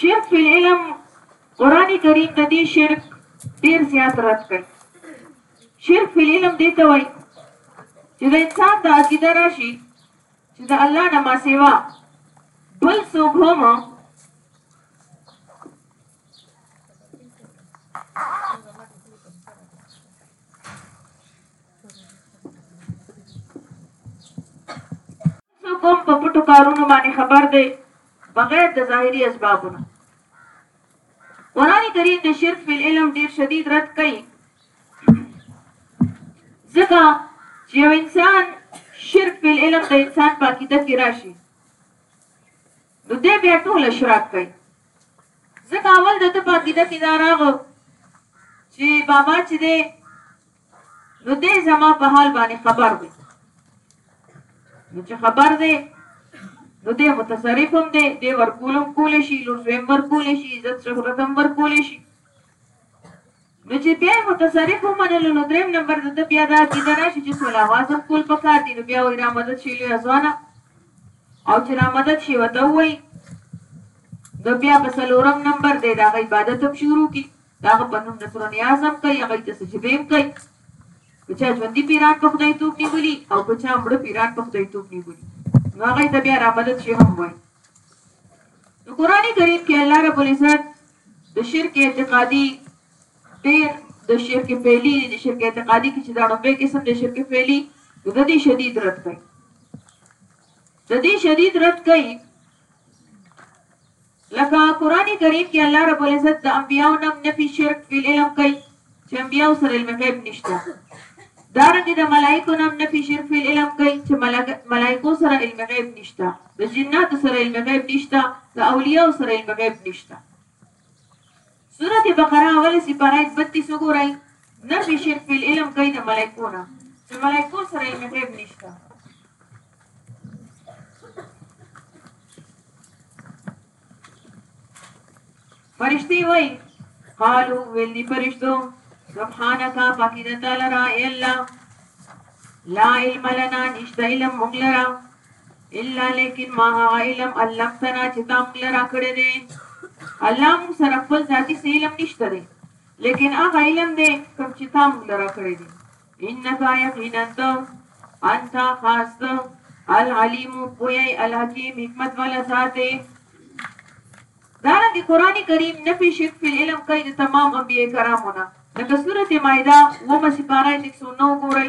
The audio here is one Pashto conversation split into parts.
شیخ فی العلم قران کریم د دې شرک ډیر زیات رد کړي شرک فی العلم دې ته وایي چې د انسان د عقیده راشي چې د الله نه ما سیوا بل څوک هم څوک هم په پټو کارونو باندې خبر دی بغیر د ظاهري اسبابو نه قرآن کریم د شرک فی العلم ډیر شدید رد کوي ځکه چې یو انسان شرک په علم د انسان په عقیده کې راشي نو دې بیا ټول اشراق کوي ځکه اول د په عقیده کې دا راغو چې بابا چې دې نو دی زما په حال باندې خبر دی نو چې خبر دی نو دی متصرف هم دی دی ورکولم کولی شي لور زویم ورکولی شي عزت شهرت هم ورکولی شي نو چې بیا متصرف ومنلو نو دریم نمبر د ده بیا دا عقیده راشي چې سوله اواز هم کول پکار دي نو بیا وایي را مدد شي لویه ځوانه او چې را مدد شي ورته ووایي نو بیا په څلورم نمبر دی د هغه عبادت هم شروع کړي د هغه په نوم نصر نیاز هم کوي هغه ته سجده هم کوي که چا ژوندي پیران په خدای توب نیولي او که چا مړه پیران په خدای توب نیولي نو هغه ته بیا رامدد شي هم وایي نو قران کریم کې الله رب العزت د شرک اعتقادي ډېر د شرک فعلی د شرک اعتقادي کې چې دا لومبه قسم د شرک فعلی د دې شدید رد کوي د دې شدید رد کوي لکه قرآن کریم کې الله رب العزت د انبیاو نم نفی شرک فی العلم کوي چې انبیاو سره علم غیب نشته دارنګه د ملائکو نم نفی شرک فی العلم کوي چې ملائکو سره علم غیب نشته د جنات سره علم غیب نشته د اولیاء سره علم غیب نشته سورت بقره اوله سپاره ایت بتیس وګورئ نفي شرک فی العلم کوي د ملائکو نه چې ملائکو سره علم غیب نشته فرشتي وای قالو ویلی فرشتو سبحانك پاکی د تعالی را الا لا علم لنا نشته علم مغلرا الا لیکن ما هغه علم علمتنا چې تا موږ لرا کړی دی الله موږ سره خپل ذاتی سه علم نشته دی لیکن هغه علم دی کوم چې تا موږ لرا کړی دی انک یقینا ته انت خاص ته العلیم پوی الحکیم حکمت والا ذات دی دارنګه قران کریم نه په شک په علم کوي د تمام انبیای کرامو نه لکه سورته مائده و مسپاره 109 ګورئ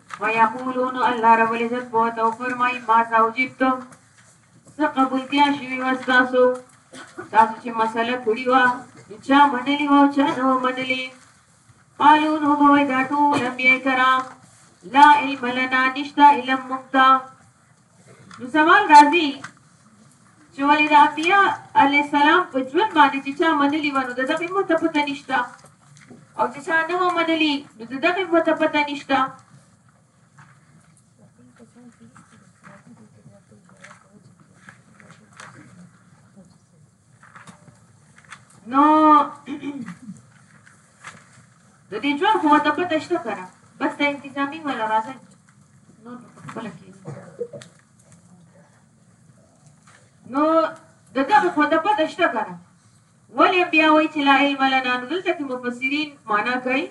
ويقولون الله رب العزت بوت او فرمای ما ذا وجبتم څه قبولتیا شوي وه ستاسو تاسو چې مسله کړې وه نو چا منلې وه او چا نه وه منلې قالو نو به وایي دا ټول انبیا کرام لا علم لنا نشته علم موږ ته نو سوال راځي چې ولې د انبیاء علی السلام په ژوند باندې چې چا منلی ونه د دغه مت پته نشته او چې چا نه منلی نو د دغه مت پته نشته نو د دې ژوند خو ته پته شته کنه بس د انتظامی ولا راځي نو خپل کې نو د دغه خو ته پته شته کنه ولې بیا وایي چې لا علم لنا نو دلته کې مفسرین معنا کوي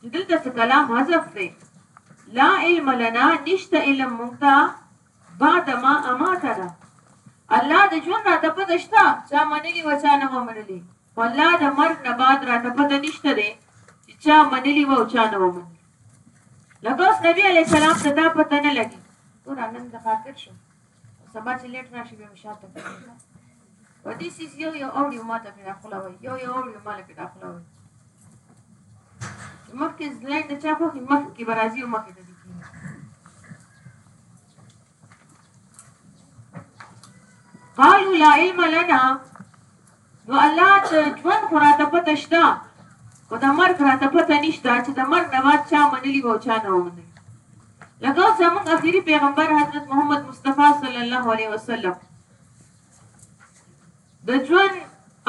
چې دلته څه کلام حذف دی لا علم لنا نشته علم مونږ بعد ما اماتنا الله د ژوند را ته پته شته چا منلی و چا نه منلی خو الله د مرګ نه بعد را ته پته نشته دی چې چا منلی و او چا نه منلی لکه اوس نبی علی السلام ته دا پته نه لګي ګور نن د خاطر شو سبا چې لیټ راشي به مشاته But this is یو یو اوړي ما ته پیدا خلاوي یو یو اوړي ما له پیدا خلاوي مخکې ځلای د چا خو مخکې برازي او مخکې د دې کیږي قالوا لا علم لنا نو الله ته ژوند خو راته پته شته او د مرګ راته پته نشته چې د مرګ نه بعد چا منلی او چا نه ومنلی لکه زموږ اخیری پیغمبر حضرت محمد مصطفی صلی الله علیه وسلم د ژوند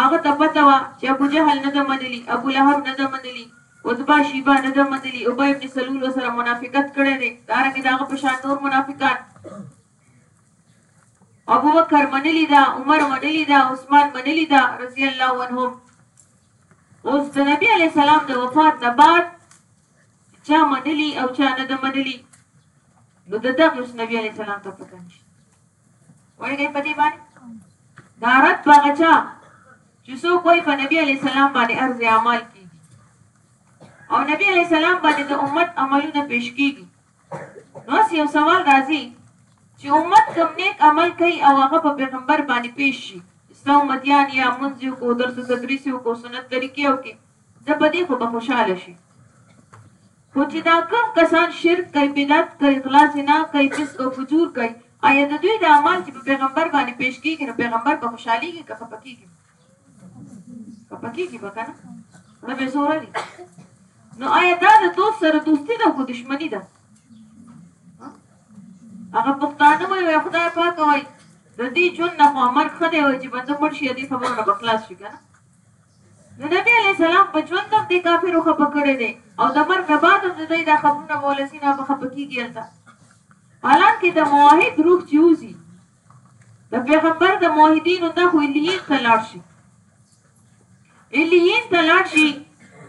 هغه ته پته وه چې ابو جهل نه ده منلي ابو لهب نه ده منلي عتبه شیبه نه ده منلي ابی ابن سلول سره منافقت کړی دی دارنګې د هغه په شان نور منافقان ابو بکر منلی دا عمر منلی دا عثمان منلی دا رضی الله عنهم اوس د نبی علی سلام د وفات نه بعد چا منلی او چا نه د منلی نو د دغه اوس نبی علی سلام ته پته نشته وایي په دې باندې دا رد هغه چا چې څوک وایي په نبی علی سلام باندې ارز اعمال کیږي او نبی علی سلام باندې د امت عملونه پیش کیږي نو یو سوال راځي چې امت کوم نیک عمل کوي او هغه په پیغمبر باندې پیش شي سو متیان یا منځ کو درس تدریس کو سنت طریقې او کې ځه په دې خو به خوشحاله شي خو چې دا کوم کسان شرک کوي بدعت کوي غلا زنا کوي فسق او فجور کوي آیا د دوی د اعمال چې په پیغمبر باندې پیش کیږي نو پیغمبر به خوشحاليږي که خپه کیږي خپه کیږي به کنه نه به زوره دي نو آیا دا د دوست سره دوستي ده خو دشمنی ده هغه پښتانه وایي خدای پاک وایي د دې ژوند نه خو مرګ ښه دی وایي چې بنده مړ شي دې خبرونه به خلاص شي کنه د نبي عليه السلام په ژوند هم دې کافرو خپه کړی دی او د مرګ نه بعد هم د دوی دا خبرونه به ولسي نه به خپه کېږي هلته حالانکه د موحد روح چې وځي د پیغمبر د موحدینو ته خو علیین ته لاړ شي علیین ته لاړ شي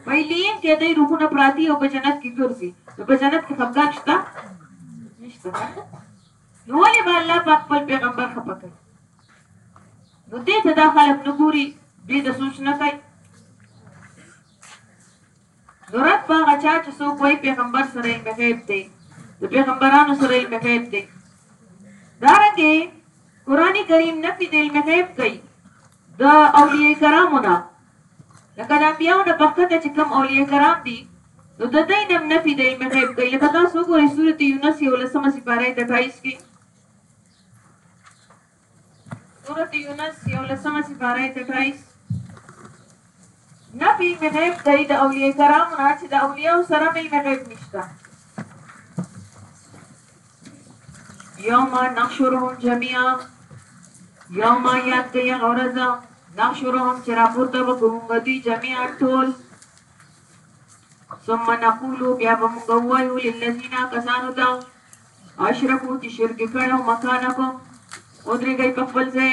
په علیین کې د روحونه پراتی او په جنت کې ګرځي نو په جنت کې خفګان شته نشته نو ولې به الله پاک خپل پیغمبر خپه کوي نو دې ته دا خلک نه ګوري دې د سوچ نه کوي نو رد په هغه چا چې څوک وایي پیغمبر سره علم غیب دی د پیغمبرانو سره علم غیب دی دارنګه قرآنی کریم نفی د علم غیب کوي د اولیاء کرامو نه لکه د انبیاو نه پخکته چې کم اولیاء کرام دي نو د دوی نم نفي د علم غیب کوي لکه تاسو وګورئ سورت یونس یو لسمه سپاره ایت 28 کې سورت یونس یو لسمه سپاره ایت 28 نبی مې غیب دی د اولیه کرامو نه چې د اولیاو سره مې مې غیب نشته یوم نحشرهم جميعا یوم یاد کې هغه ورځ نحشرهم چې راپورته وکړو موږ دوی جميعا ټول ثم نقول بیا به موږ ووایو للذین کسانو ته اشرکو چې شرک کړو مکانکم ودرېږئ په خپل ځای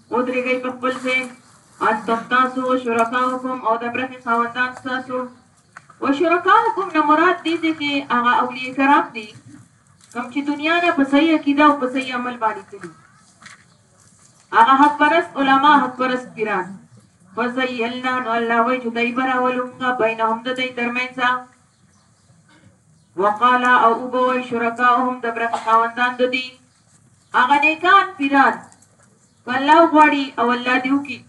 ودرېږئ په خپل ځای، اس به ستاسو، وشرکاؤکم او د برخې خاوندان ستاسو. وشرکاؤکم نه مراد دې ځای کې هغه اولیاء کرام دي کوم چې دنیا نه په صحیح عقیده او په صحیح عمل باندې تللي هغه حق پرست علما حق پرست پیران فزیلنا نو الله وی چې دای براولو موږ بینهم د دې ترمنځ وقالا او وبوي شرکاهم د برخ خاوندان د دې هغه نیکان پیران که الله وغواړي او الله دې وکړي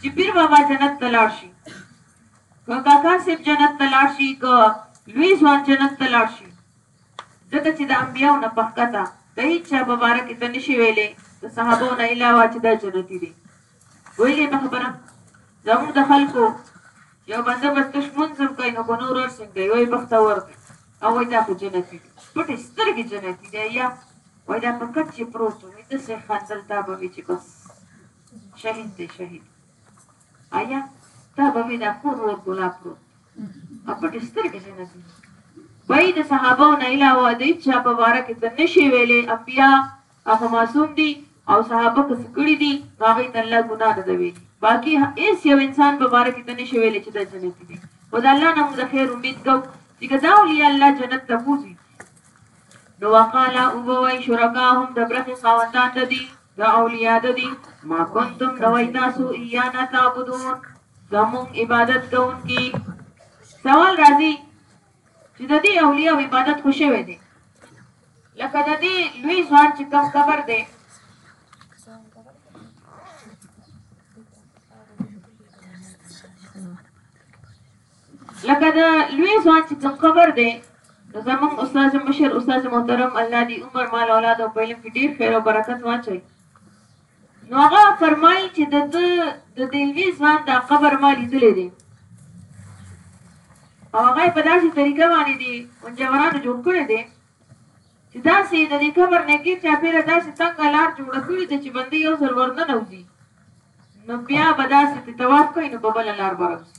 چې پیر بابا جنت ته لاړ شي که کاکا صاحب جنت ته لاړ شي که لوی ځوان جنت ته لاړ شي ځکه چې د انبیاو نه پخکته د هیچا په باره کې ته نشي ویلی د صحابو نه علاوه چې دا جنتي دي ویل یې په خبره زموږ د خلکو یو بنده به تش مونځ هم کوي نو که نور هر څه کوي وایي بخته ورکړي او وایي دا خو جنتي دی پټې سترګې جنتي دی یا وایي دا په کټ چې پروت و وایي داسې خندل دا به وي چې بس شهید دی شهید ایا دا به وي دا کور ور ګلاب پروت او پټې سترګې جنتي وایي د صحابو نه علاوه د هیچا په باره کې ته نشي ویلی انبیا هغه معصوم دي او صحابه که څه کړي دي نو هغه ته الله ګناه نه ده ویلي باقي هیڅ یو انسان په باره کې ته نشي ویلی چې دا جنتي دی خو د الله نه موږ د خیر امید کوو چې که دا اولیاء الله جنت ته بوځي نو وقالا او بوای شرکاهم د برخې خاوندان د دي د اولیاء د دي ما کنتم نوای تاسو ایانا تعبدون زمون عبادت کوونکی سوال راځي چې د دې اولیاو عبادت خو شوی دی لکه د دې لوی ځوان چې کوم قبر دی لکه د لوی ځوان چې کوم قبر دی نو زموږ استاد مشر استاد محترم الله دې عمر مال اولاد او په علم کې ډیر خیر او برکت واچوي نو هغه فرمايي چې د ده د دې لوی ځوان دا قبر ما لیدلی دی او هغه یې په داسې طریقه باندې دي منجورانو جوړ کړی دی چې داسې د دې قبر نږدې چاپېره داسې تنګه لار جوړه کړې ده چې بندي یو ځل ورننوځي نو بیا به داسې طواف کوي نو په بله لار به راوځي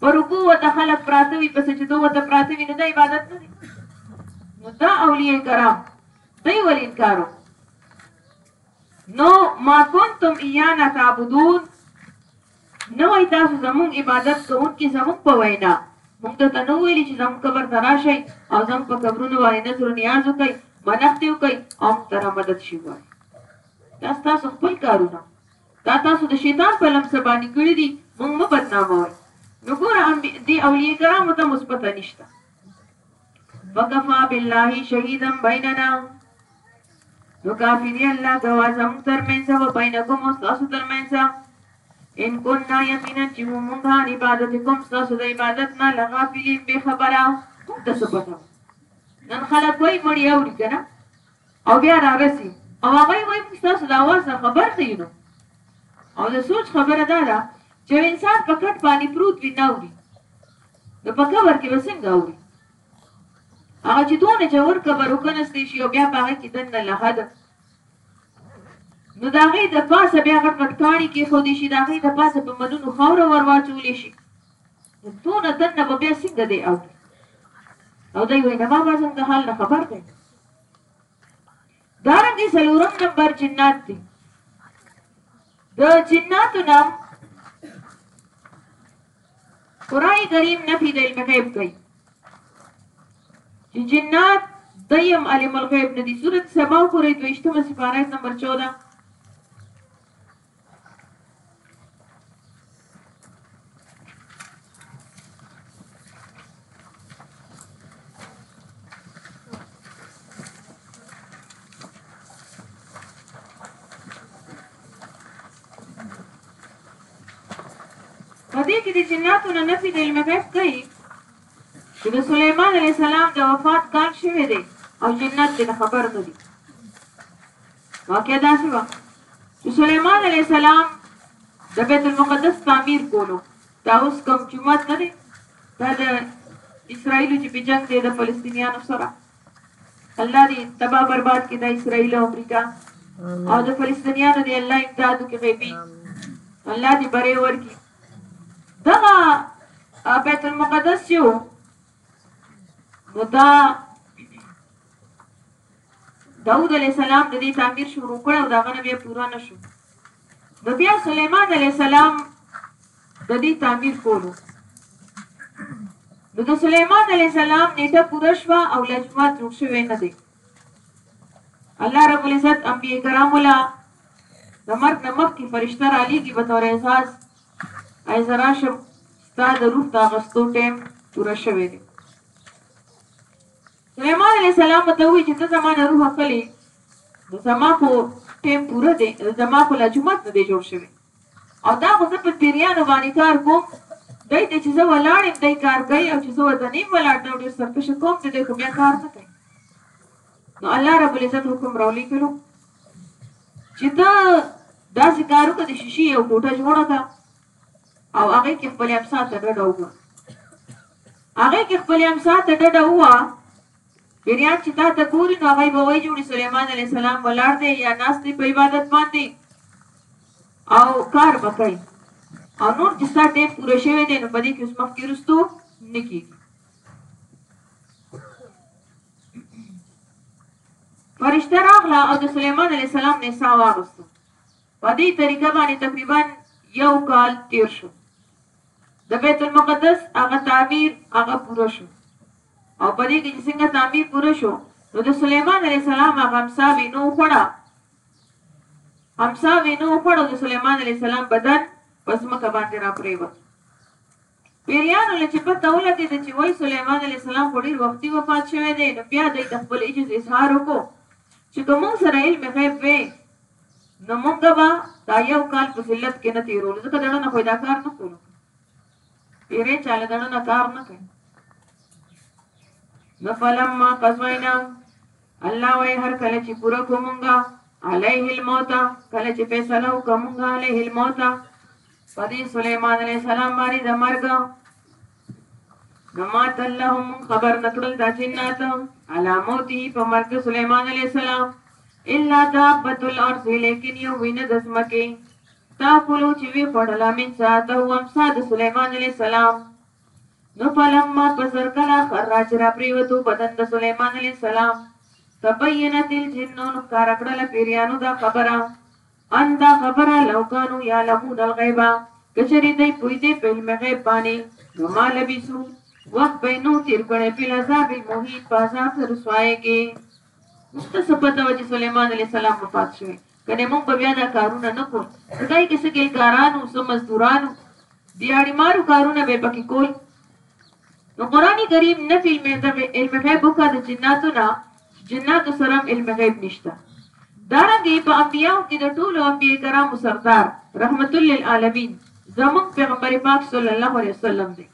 په رکوع ورته خلق پراته وي په سجدو ورته پراته وي نو دا عبادت نه دی نو دا اولیاء کرام دوی ول انکارو نو ما کنتم ایانا تعبدون نو ای تاسو زمون عبادت کوونکي زمون په وینا مونږ ته نو ویل چې زمون قبر ته راشي او زمون په قبرونو باندې نظر نیاز وکړي منښت وکړي او تر مدد شي وایي دا تاسو خپل کارونه دا تاسو د شیطان په لمسه باندې کړي دي مونږ مه بدناموئ نو ګوره دې اولیه کرامو ته اوس پته نشته وکفا بالله شهیدا بیننا نو کافی دی الله ګواه زموږ ترمنځ او بینکم او تاسو ترمنځ ان كنا یقینا چې موږ عن عبادتکم تاسو د عبادت نه لغافلین به خبره کوم ته څه پته نن خلک وایي مړی اوري کنه او بیا رارسي او هغه یې وایي موږ تاسو د اواز نه خبر نه یو او د سوچ خبره دا ده چې یو انسان په کټ باندې پروت وي نه اوري نو په قبر کې به څنګه اوري هغه چې دونه جوړ قبر وکنستې شي او بیا په هغه کې دننه لحد نو دا غي د پاسه بیا غټ غټ کاڼي کې خو دې شي دا غي د پاسه په ملونو خاور ورواچول شي دونه دنه به بیا څنګه دی او او دا یو نه ما څنګه حال نه خبر دی دارنګه سلورم نمبر جنات دي د جناتو نه قران کریم نفی د علم غیب کوي چې جنات دیم علم الغیب ندي سورۃ سبا پورې دویشتمه سپاره نمبر 14 په دې کې د جناتو نه نفي د علم غیب کوي چې د سليمان عليه السلام د وفات کال شوی دی او جنات د خبر نه دي واقعا داسې وه چې سليمان عليه السلام د بیت المقدس تعمیر کولو دا اوس کوم جمعات نه دی دا د اسرایل چې په جنگ دی د فلسطینیانو سره الله دې تباہ برباد کړي د اسرایل او امریکا او د فلسطینیانو دی الله امداد کوي غیبي الله دې بره ورکی دغه بیت المقدس یو نو دا داود علی السلام د دې تعمیر شروع کړ او دا غنه بیا پورا نشو نو بیا سليمان علی السلام د دې تعمیر کولو نو د سليمان علی السلام نیټه پوره شو او لجمات جوړ شوی نه دی الله رب العزت انبیاء کرام ولا د مرګ نه مخکې فرشتہ را لېږي به تور احساس اې زه راشم ستا د روح د اغستو ټیم پوره شوی دی سلیمان علیه السلام ته وی چې ته زما نه روح اخلي نو زما خو ټیم پوره دی زما خو لا جومات نه دی جوړ شوی او دا خو زه په پیریانو باندې کار کوم دی ته چې زه ولاړ یم دی کار کوي او چې زه ورته نیم ولاړ نو ډېر سرکشه کوم دی خو بیا کار نه کوي نو الله رب العزت حکم راولي کړو چې ته داسې کار وکړه د شیشې یو کوټه جوړه کړه او هغه کې خپل امسا ته ډډه وکړه هغه کې خپل امسا ته ډډه ووا بریان چې تا ته ګوري نو هغه به وایي جوړي سليمان عليه السلام ولاړ دی یا ناس دی په عبادت باندې او کار وکړي او نور چې ستا ټیم پوره شوی دی نو په دې کې اوس مخکې رستو نه کیږي فرشته راغله او د سليمان عليه السلام نساء واغسته په دې طریقه باندې تقریبا یو کال تیر شو د بیت المقدس هغه تعمیر هغه پوره شو او په دې کې چې څنګه تعمیر پوره شو نو د سليمان عليه السلام هغه امسا وینو خړه امسا وینو خړه د سليمان عليه السلام بدن پس مکه باندې را پریوت پيريانو له چې پته ولګېده چې وای سليمان عليه السلام خو ډېر وختي وفات شوی دی، نو بيا دوی د خپل عجز اظهار وکړو چې که موږ سره علم غيب وی نو موږ به دا يو کال په ذلت کې نه تېرولو، ځکه دړه نه خو دا کار نه کولو، پيری چا له دړه نه کار نه کوي. نو فلما قضینا الله وای هر کله چې پوره کومګه علیه الموت کله چې فیصله وکمګه علیه الموت په دې سليمان عليه السلام باندې د مرګ نو ما تلهم خبر نکړل دا جنات علاموتی په مرګ سليمان عليه السلام الا دابت الارض لیکن یو وینه د سمکه تا کولو چې وی خړل من ساته او امساد سليمان عليه السلام نو فلما پسر کلا خراج را پریوتو بدن د سليمان عليه السلام تبینت الجنون کارکړل پیریانو دا خبره ان دا خبره لو کانو یعلمون الغیب که چېرې دوی پوهېدې په علم غیب باندې نو ما لبثو وخت به یې نه و تېر کړی فی العذاب المهین په عذاب د رسوایۍ کې اوس ته څه پته وه چې سلیمان علیه السلام وفات شوی که نه موږ به بیا دا کارونه نه کول خدای کې څه ګلکارانو څه مزدورانو دیاړي مارو کارونه به پکې کول نو قران کریم نه فی علم غیب وکړه د جناتو نه چې جناتو سره هم علم غیب نشته دارنګه په انبیاو کې د ټولو انبیای کرامو سردار رحمت للعالمین زمون پیغمبر پاک صلی الله علیه وسلم دی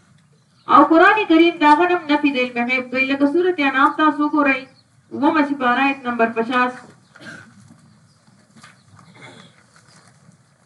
او قران کریم دا غنم نفي د علم غیب کوي لکه سوره انعام تاسو ګورئ ومه سپاره ایت نمبر 50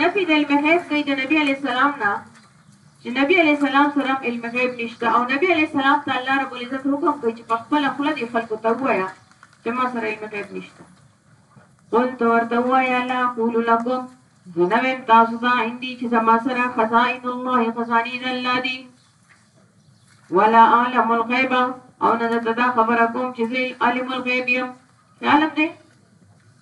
نفی د علم غیب کوي د نبی علی السلام نه چې نبی علی السلام سره علم غیب نشته او نبی علی السلام ته الله رب العزت حکم کوي چې په خپل خپل دي خلکو ته وایا چې ما سره علم غیب نشته قل تو ورته وایا لا قول لكم زنویم تاسو ته اندی چې زما سره خزائن الله خزانی د الله دی ولا عالم الغیب او نه ته دا خبره کوم چې زه عالم الغیب یم معلوم دی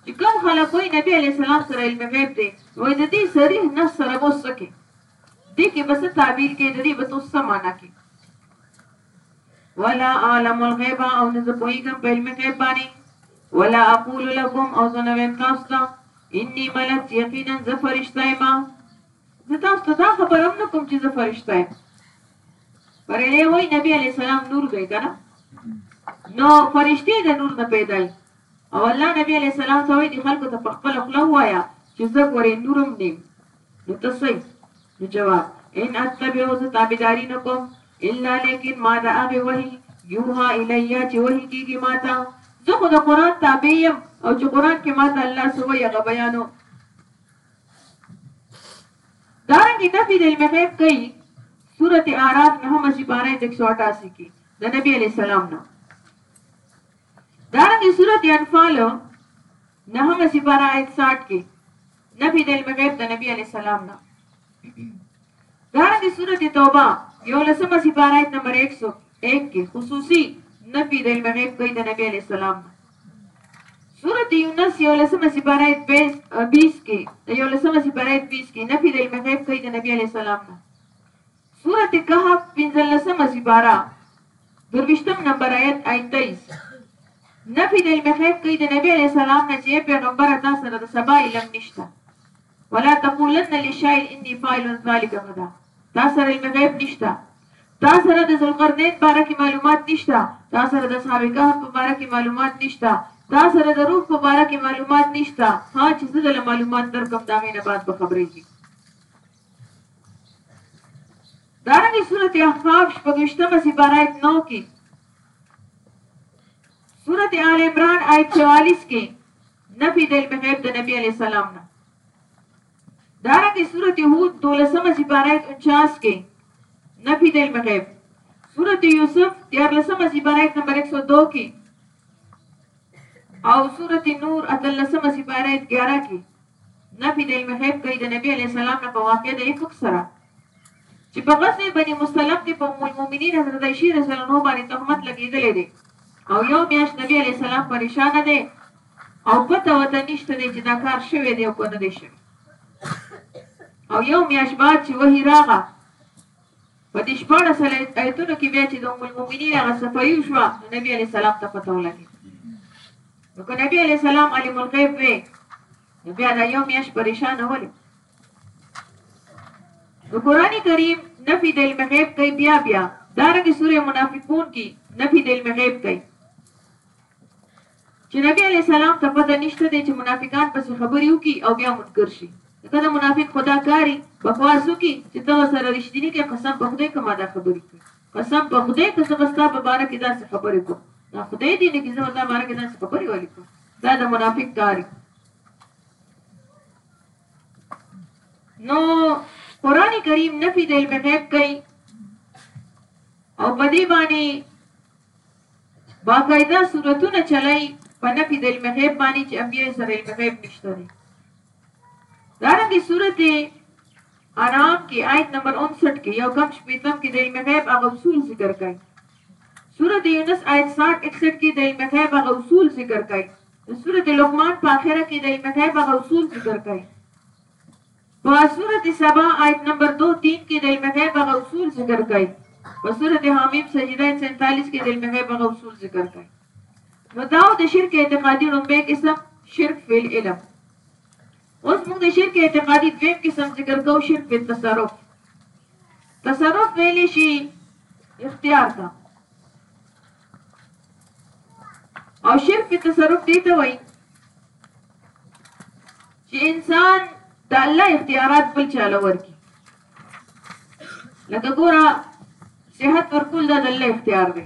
چې کوم خلک وایي نبی علیه السلام سره علم غیب دی وایي د دې صریح نص سره به څه کې دې کې به څه تعبیر کې د دې به تاسو څه معنا کې ولا عالم الغیب او نه زه پوهیږم په علم غیب باندې ولا اقول لكم او زه نه ویم تاسو ته انی ملک یقینا زه فرشته یم زه تاسو ته دا خبره هم نه کوم چې زه فرشته یم بریلی وای نبی علیه السلام نور دی کنه نو فرشتي د نور نه پیدا او الله نبی علیه السلام ته وایي خلکو ته په خپل خپل وایا چې زه ګورې نورم نیم نو تاسو نو جواب ان اتبعو زه تابعداري نه کوم الا لیکن ما دا هغه وحي یوها الیا چې وحي کیږي ماته زه خو د قران تابع یم او چې قران کې ماته الله سوې هغه بیانو دارنګه نفی د علم غیب کوي سورت اعراف نهمه سپاره ایت 188 کې د نبی علی السلام نه دارنګه سورت انفال نهمه سپاره ایت 60 کې نفی د علم غیب د نبی علی السلام نه دارنګه سورت توبه یولسمه سپاره آیت نمبر 101 کې خصوصي نفي د علم غیب کوي د نبی علی السلام سورت یونس یولسمه سپاره آیت 20 کې یولسمه سپاره آیت 20 کې نفي د علم غیب کوي د نبی علی السلام نه سورت کهف پنځلسمه سپاره درویشتم نمبر آیت آیت 23 نفی د علم غیب کوي د نبی علی سلام نه چې پیغمبر تا سره د سبا علم نشته ولا تقولن لشيء اني فاعل ذلک غدا تا سره علم غیب نشته تا سره د ذوالقرنین باره کې معلومات نشته تا سره د اصحاب کهف په باره کې معلومات نشته تا سره د روح په باره کې معلومات نشته ها چې زه دل معلومات درکم دا غینه بعد به خبرېږي دارنګه سورته احقاف شپږشتمه سپاره آیت 9 کې سورته آل عمران آیت 44 کې نفی د علم غیب د نبی علیه السلام نه دارنګه سورت هود دولسمه سپاره ایت 49 کې نفی د علم غیب سورت یوسف دیارلسمه سپاره ایت نمبر 102 کې او سورت نور اتلسمه سپاره ایت 11 کې نفی د علم غیب کوي د نبی علیه السلام نه په واقع د افق سره چې په غزوه بني مصطلق کې په ام المؤمنین حضرت عائشې رضی الله عنها باندې تهمت لګېدلې دی او یو میاش نبی علی السلام پریشان دی او پته وته نشته دی چې دا کار شوی دی او کو نه دی شوی او یو میاش بعد چې وਹੀ راغه په دې شپږ سره ایتونو کې بیا چې د ام المؤمنین هغه صفایي شو نبی علی السلام ته پته ولګي نو کو نبی علی السلام علی ملغیب وی بیا دا یو میاش پریشان ولې نو قرآن کریم نفی د علم غیب کوي بیا بیا دارنګ سوره منافقون کې نفی د علم غیب کوي چې نبی علی سلام ته پته نشته دی چې منافقان پس خبرې وکي او بیا منکر شي ځکه دا منافق خدا کاری بکواس وکي چې ته سره رښتینی کې قسم په خدای کما دا خبرې کوي قسم په خدای که زه بستا په باره کې داسې خبرې کوم دا خدای دې نه کې زه بستا باره کې داسې خبرې ولې کوم دا د منافق کاری نو قران کریم نفي د علم غیب کوي او په دې باندې باقاعده صورتونه چلای په نفي د علم غیب باندې چې انبیاء سره علم غیب نشته دي دارنګه سورته آرام کې آیت نمبر 59 کې یو کم شپیتم کې د علم غیب هغه اصول ذکر کړي سورته یونس آیت 60 61 کې د علم غیب هغه اصول ذکر کړي د سورة لقمان په اخره کې د ایمت عیب هغه اصول ذکر کړي. په سورة سبا آیت نمبر دو تین کې د ایمت عیب هغه اصول ذکر کړي. په سورة حامیم سجده آیت سینتالیس کې د ایمت عیب هغه اصول ذکر کړي. نو دا د شرک اعتقادي لومبی قسم شرک فی العلم. اوس موږ د شرک اعتقادي دویم قسم ذکر کوو شرک فی التصرف. تصرف ویلی شي اختیار ته. او شرک کې تصرف دی ته وایي چې انسان د الله اختیارات بل چاله ورکی لکه ګوره صحت ورکول د الله اختیار دی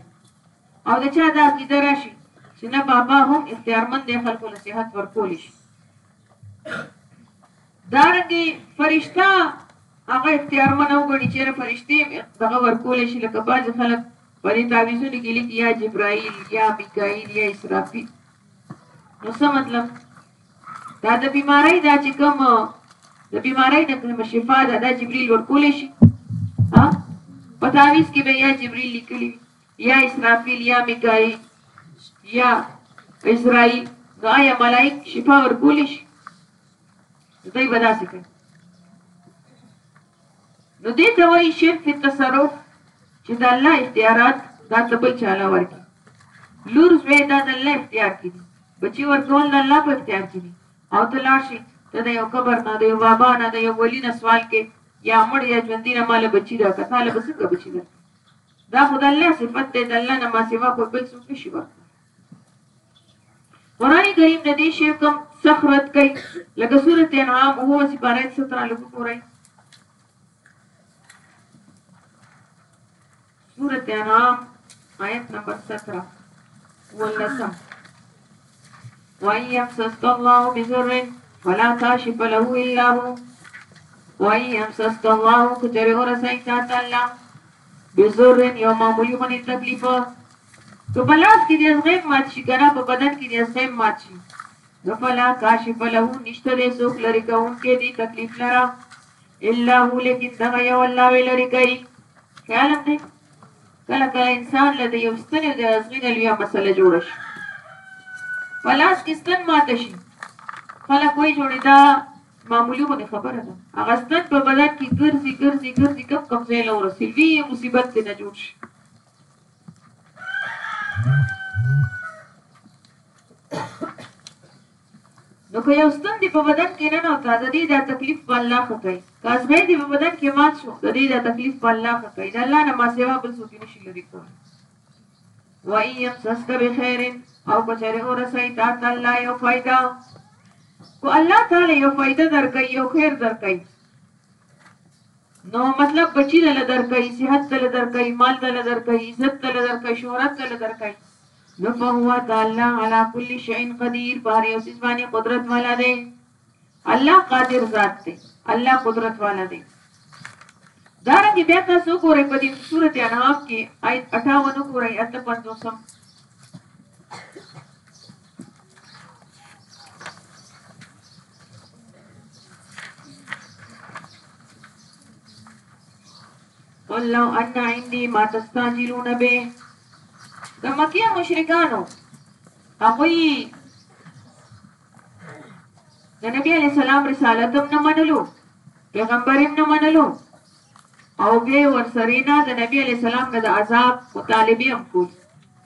او د چا دا عقیده راشي چې نه بابا هم اختیارمند دی خلکو له صحت ورکول شي دارنګي فرشتہ هغه اختیارمن وګڼي چې فرشتي دغه ورکول شي لکه باج خلک په دې تعویذونو کې لیکي یا جبرائیل یا میکائیل یا اسرافیل نو څه مطلب دا د بیماری دا چې کوم د بیماری د کوم شفا دا د جبرئیل ورکول شي ها په تعویذ کې به یا جبرئیل لیکلی یا اسرافیل یا میکائیل یا اسرائیل نو آیا ملائک شفا ورکول شي دوی به داسې کوي نو دې ته وایي شرک فی تصرف چې د الله اختیارات دا ته بل چاله ورکړي لور زوی دا د الله اختیار کې دي بچي ورکول د الله په اختیار کې دي او ته لاړ شي ته د یو قبر نه د یو بابا نه د یو ولی نه سوال کې یا مړ یا ژوندي نه مال بچي دا کته له څنګه بچي دا خدای الله صفت دی د الله نه ما سیوا کوئی بل څوک نشي ورکړي قرآن کریم د دې شرک هم سخت رد کوي لکه سورته انعام او وځي بارې ستره لګو ګورئ سورته انعام آیت نمبر 17 ولسم وَإِن يَمْسَسْكَ اللَّهُ بِضُرٍّ فَلَا كَاشِفَ لَهُ إِلَّا هُوَ وَإِن يَمْسَسْكَ اللَّهُ كَجَرِ وَرَسَيْتَ اللَّهُ بِضُرٍّ يَوْمَ مُلِمَنِ تَكْلِفَ که په لاس کې دې زغیم مات شي کنه په بدن کې دې زغیم مات شي نو فلا کاشف له نشته دې څوک لري کوونکې دې تکلیف لره الا هو لیکن دغه یو الله وی لري کوي خیال دی کله کله انسان له یو ستنې د ازغین لویه مسله جوړه شي په لاس کې ستن ماته شي خلک وایي جوړې دا معمولی غونې خبره ده هغه ستن په بدن کې ګرځي ګرځي ګرځي کم کم ځای له ورسېږي مصیبت دی نه جوړ شي نو که یو ستن دی په بدن کې نه نو تا د دې دا تکلیف په الله خکای کازمه دی په بدن کې مات شو د دې دا تکلیف په الله خکای دا الله نه ما سیوا بل څوک نشي لري کول و ایم سسک بخیر او کچره اور سای تا تعالی یو فائدہ کو الله تعالی یو فائدہ درکې یو خیر درکې نو مطلب بچی دل درکای صحت دل درکای مال دل درکای عزت دل درکای شهرت دل درکای نو فهو تعالی علی کل شیء قدیر بار یو سیس باندې قدرت والا دی الله قادر ذات دی الله قدرت والا دی دا رنګ بیا تاسو ګورئ په دې سورته انعام کې آیت 58 ګورئ اته 500 Thank you. قل لو ان عندي ما تستاجرون به د مکه مشرکانو هغه د نبی علی سلام رسالت هم نه منلو پیغمبر هم نه منلو او به ورسره نه د نبی علی سلام د عذاب مطالبه هم کوي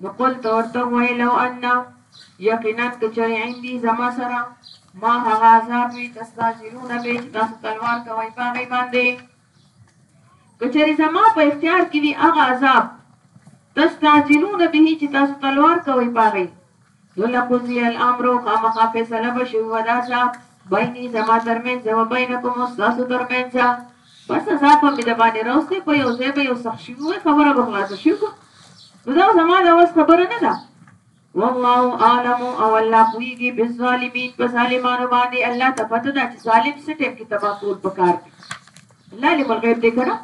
نو قلت ورته وای لو ان یقینا کچری عندي زما سره ما هغه عذاب وی تستاجرون به چې تاسو تلوار کوي باغې باندې کچری زما په اختیار کې وی هغه عذاب تستاجرون به چې تاسو تلوار کوي باغې نو لقضی الامر خامخا فیصله به شوې وه دا څه بیني زما تر منځ او بینکم او ستاسو تر منځ بس عذاب به مې د باندې راوستی په یو ځای به یو سخت شوي وای خبره به خلاصه شوې وه نو دا زما د وس خبره نه ده والله اعلم او الله پویږي بالظالمین په ظالمانو باندې الله ته پته ده چې ظالم څه ټیم کې تبا کول پکار دی الله لمل غیب دې کړه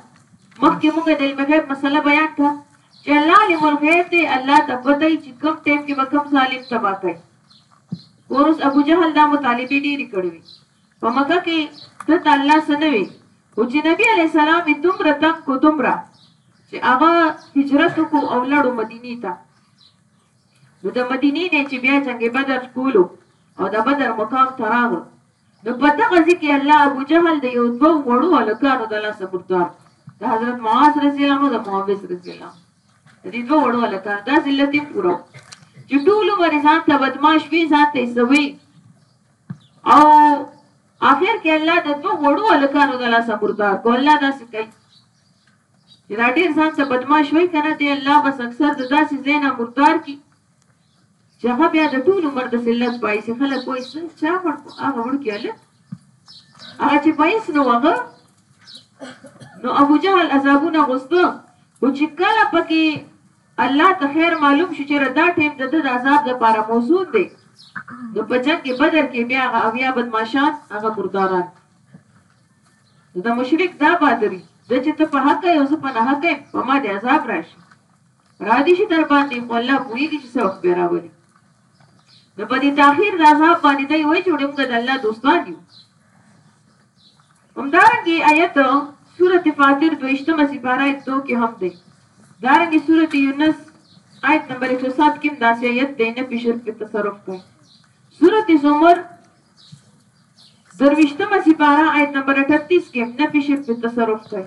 مخکې موږ د علم غیب مسله بیان کړه چې الله دې مر غیر دی الله ته پته ای چې کم ټیم کې به کم ظالم تبا کوي ګوروس ابو جهل دا مطالبه ډیری کړې وي په مکه کې د الله سنوي او چې نبی علی السلام یې دومره تنګ کو دومره چې هغه هجرت کو او لړو مدینی ته نو د مدینې نه چې بیا جنگ بدر کولو او د بدر مقام تراغ نو په دغه ځای کې الله ابو جهل د یو دوه وړو هلکانو د لاسه مردار د حضرت معاذ رضی الله عنه د معاویه رضی الله عنه د دې دوه وړو هلکانو دا ذلت یې پوره چې ټول عمر ځان ته بدمعاش وي ځان ته سوي او اخر کې الله د دوه وړو هلکانو د لاسه مردار کو الله داسې کوي چې دا ډېر ځان ته بدمعاش وي کنه دی الله بس اکثر د داسې زینا مردار کی چې هغه بیا د ټول عمر د ذلت باعث خلک وایي څنګه چا مړ کو هغه وړ کې هلک هغه چې باعث نو هغه نو ابو جهل عذابونه غوستو او چې کله پکې الله ته خیر معلوم شو چې دا ټیم د د عذاب لپاره موضوع دی نو په جنگ کې بدر کې بیا هغه اویا بدمعشان هغه مرداران دا مشرک دا بادری د چې ته په حق یو زه په نه حق په ما د عذاب راشي رادي شي در باندې خو الله پوهېږي چې څه وخت به راولي نو په دې تاخير د عذاب باندې دوی وایي چې موږ د الله دوستان یو همدارنګه آیت سورت فاطر دویشتمه سپاره آیت دو کې هم دی دارنګه سورت یونس آیت نمبر 107 کې داسې آیت دی نه پښر په تصرف کوي سورت زمر درویشتمه سپاره آیت نمبر 38 کې نه پښر په تصرف کوي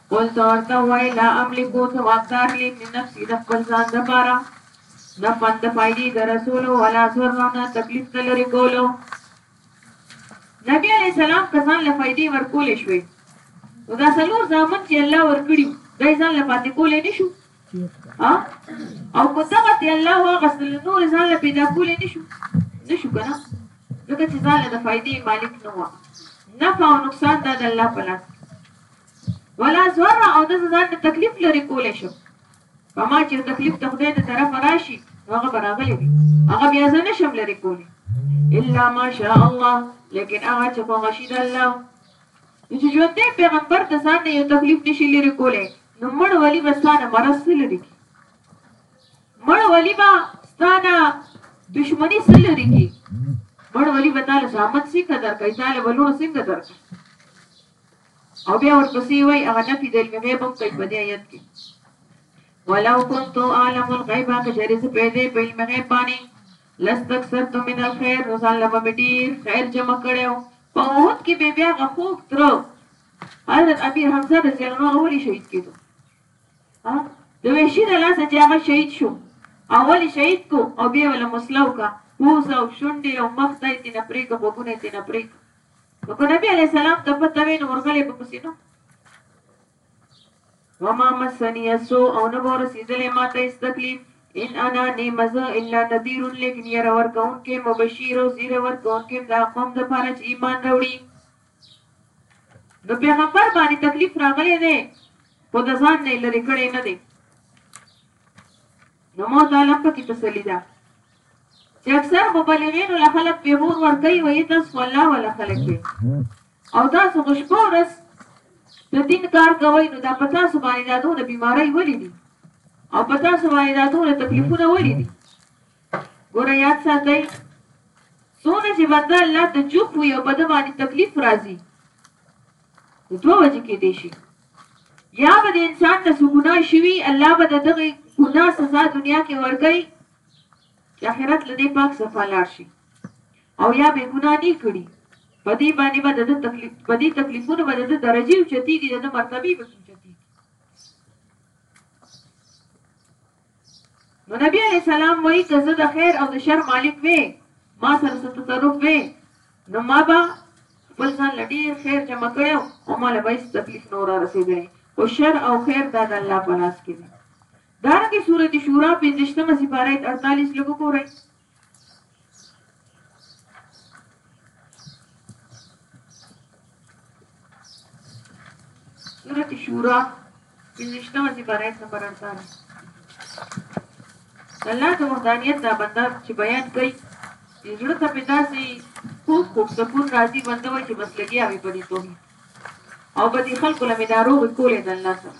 قل ته ورته ووایه، لا املکو څه واکدار نه یم لنفسي د خپل ځان دپاره نفعا د فائدې د رسولو ولا ضرا نه تکلیف د لرې کولو. نبي علیه السلام که ځان له فائدې ورکولی شوی نو دا څلور زامن چې الله ورکړي دا یې ځان له پاتې کولی نه شو او که دغه ته الله واغستل نو نور ځان له پیدا کولی نه شو نه شو که نه ځکه چې ځان له د فائدې مالک نه وه نفع او نقصان دا د الله په لاس ولا ضر او نه ځان ته تکلیف لري کولای شم په ما چې تکلیف د خدای د طرف راشي هغه برابرې وي هغه بیا زه نشم لري کولی الا ماشاء الله لیکن هغه چې خو غشي د الله چې ژوندې پیغمبر د ځان نه یو تکلیف نشي لري کولی نو مړ ولی به ستانه مرض لري کی مړ ولی به ستانه دشمنی سره لري کی مړ ولی به تعالی زحمت څنګه درکې تعالی ولونه څنګه درکې او بیا ورپسې وای هغه نفي د علم غیب هم کوي په دې آیت کې ولو كنت اعلم الغيب کجریز پیدا په علم غیب باندې لستکثرت من الخير رسال لبا مډیر خیر جمع کړو په وخت کې به بیا غفوک ترو حضرت امیر حمزه رضی الله عنه اولی شهید کېدو ها د وحشي د لاسه چې هغه شهید شو اول شهید کو او بیا ول مسلو کا هو سو شونډې او مخ دای تینه پرې کو بګونه تینه پرې کو نو که نبی علیه السلام ته پته وي نو ورغلی به پسې نو وما مسنی سو او نه به رسېدلی ما ته هېڅ تکلیف ان انا نیم زه الا نذیر لیکن یره ورکوونکی مبشیر او زیره ورکوونکی دا قوم دپاره چې ایمان راوړي نو پیغمبر باندې تکلیف راغلی دی خو د ځان نه لرې کړی نه دی نو مو تعالی په کې تسلی ده چې اکثر مبلغینو له خلک پرې مور ورکوي وایي تاسو خو الله والا خلک یې او تاسو خو شپه ورځ د دین کار کوئ نو دا په تاسو باندې دا دومره بیمارۍ ولې دي او په تاسو باندې دا دومره تکلیفونه ولې دي ګوره یاد ساتئ څونه چې بنده الله ته جوخ وي او په ده باندې تکلیف راځي نو دوه وجې کېدای شي یا به د انسان نه څه ګناه شوي الله به د دغې ګناه سزا دنیا کې ورکوي چې اخرت له دې پاک څخه لاړ شي او یا به ګناه نه کړي په دې باندې به د ده تکلیف په دې تکلیفونو به د ده درجې اوچتېږي د ده مرتبې به اوچتېږي نو نبی علیه السلام وایي که زه د خیر او د شر مالک وې ما سره څه تصرف وې نو ما به خپل ځان له ډېر خیر جمع کړی او ما له به هېڅ تکلیف نه ورسېدلی خو شر او خیر دا د الله په لاس کې دی دارنګه سورت شورا پنځشتمه سپاره ایت اړتالیس لږ وګورئ. سورت شورا پنځشتمه سپاره ایت نمبر اړتالیس د الله د وحدانیت دا بنده چې بیان کوي چې زړه ته پې داسې خوږ خوږ سکون راځي بنده وایي چې بس لګیا وي په دې توحید او به دې خلکو له مې دا روغې کولې د الله سره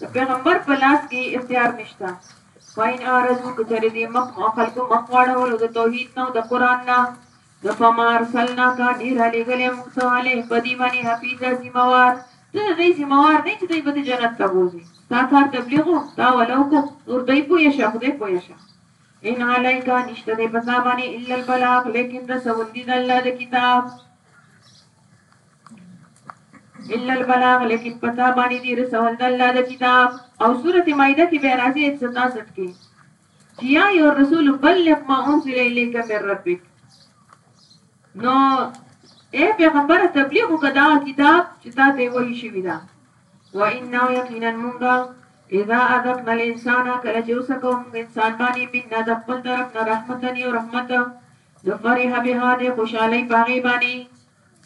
د پیغمبر په لاس کي اختیار نشته فان اعرضو که چېرې دې مخ خلکو مخ واړولو د توحید نه او د قرآن نه نو فما ارسلناک نه رالیږلی موږ ته علیهم په دوی باندې حفیظا ذمه وار ته د دوی ذمه وار نه یې چې دوی به ته جنت ته بوځې ستا کار تبلیغ و تا ولو کو نور دوی پوه شه خدای پوه شه ان علیک نشته دی په تا باندې الا البلاغ لیکن رسول دي د الله د کتاب الا البلاغ لیکن پتا باندې دې رسول د الله د کتاب او سورته مائده کې به راځي 167 کې چې یا یو رسول بلغ ما انزل الیک من ربک نو اے پیغمبر تبلیغ وکړه کتاب چې تا ته وحی شوی دا و انه یقینا مونږه اذا اذقنا الانسان کله چې وسکو انسان باندې من د خپل طرف نه رحمت او رحمت د خورې حبې ها دې خوشحالۍ په هغې باندې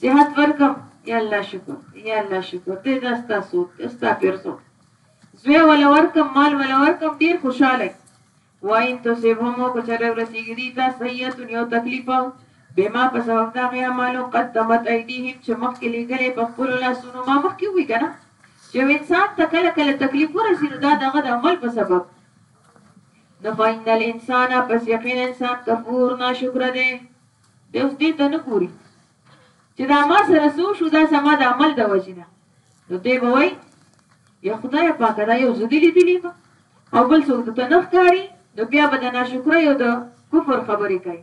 صحت ورکم یا الله شکر یا الله شکر دې دا ستا سود دې ستا پیرزو زوی ولا ورکم مال ولا ورکم ډیر خوشاله واین تو سیبهم او کچره ورسیږي دي تا سیئت یو تکلیف بما په سبب دا غیا مالو قدمت ایدیهم چې مخکې لګلې په خپل لاسونو ما مخکې وی کنه چې انسان ته کله کله تکلیف ورسي نو دا دغه د عمل په سبب نه فإن الإنسان پس یقینا انسان کفور ناشکر دی دی اوس دې ته نه ګوري چې دا ما سره سو شو دا سما د عمل د وجنه نو دی به وای یا خدای پاک دا یو زدی لیدلی ما او بل څوک ته نه ښکاری نو بیا به د ناشکرۍ او د کفر خبرې کوي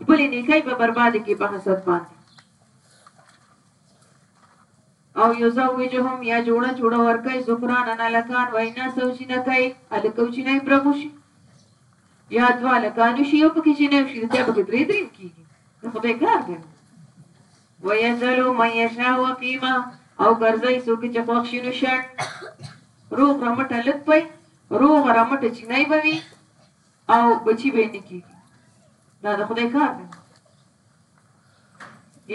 خپلې نیکۍ به بربادې کړي په حسد باندې او یزوجهم یا جوړه جوړه ورکي ذکران نه لکان وینا سوچي نه کوي الکو چې نه بربو شي یا دوا لکانو شي او پکې چې نه شي ته پکې درې درې کیږي نو خو به کار دی ويزلو من يشاء وقيما او ګرځي څوک چې خوښ شي نو شړ روغ رمټه لټ پي روغ رمټه چې نه بوي او بچی به نه کیږي دا د خدای کار دی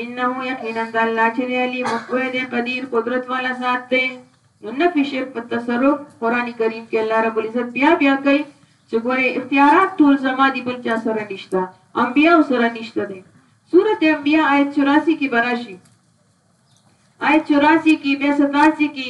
انه یقینا د الله چې علی مقوی دی قدیر قدرت والا ذات دی نو نه فی شرک په تصرف قران کریم کې الله رب العزت بیا بیا کوي چې ګوره اختیارات ټول زما دی بل چا سره نشته انبیا سره نشته دی سورته انبیاء آیت 84 کې براشي آیت 84 کې بیا 87 کې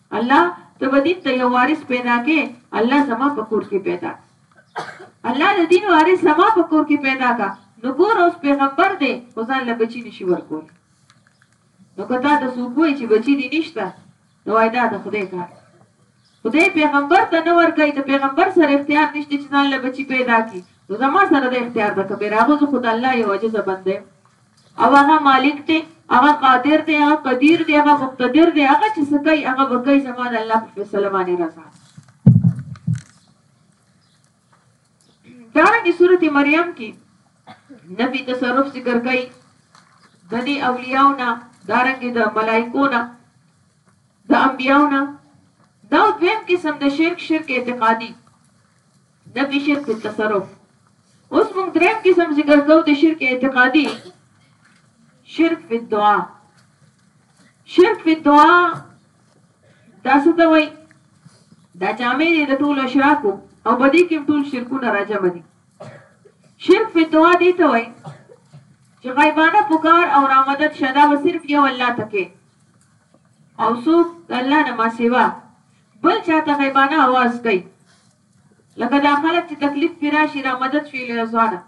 الله ته به دین ته یو وارث پیدا کې الله زما په کور کې پیدا الله د دین وارث زما په کور کې پیدا کا نو ګور اوس پیغمبر دی خو ځان له بچی نشي ورکول نو کته ته څوک وایي چې بچی دی نشته نو وای دا د خدای کار خدای پیغمبر ته نه ورګي ته پیغمبر سره اختیار نشته چې ځان له بچی پیدا کی نو زما سره د اختیار د کبیر هغه خدای الله یو عجز بنده او هغه مالک دی هغه قادر دی هغه قدیر دی هغه مقتدر دی هغه چې څه کوي هغه به کوي زما د الله په فیصله باندې رضا دارنګه سورته مریم کې نبی تصرف ذکر کوي د دې اولیاونه دارنګه د ملائکونه د انبیاونه دا دویم قسم د شرک شرک اعتقادي نه د شرک په تصرف. اوس موږ دریم قسم ذکر کوو د شرک اعتقادي شرک په دعا شرک په دعا دا څه ته وایي دا جامع دی د ټولو اشراکو او په دې کې ټول شرکونه راجم دي شرک په دعا دی ته وایي چې غیبانه پکار او رامدد شدا و صرف یو الله تکي او څوک الله نه ما سیوا بل چاته غیبانه आवाज کوي لکه دا خلک چې تکلیف پرې راشي را مدد شي له ځوانه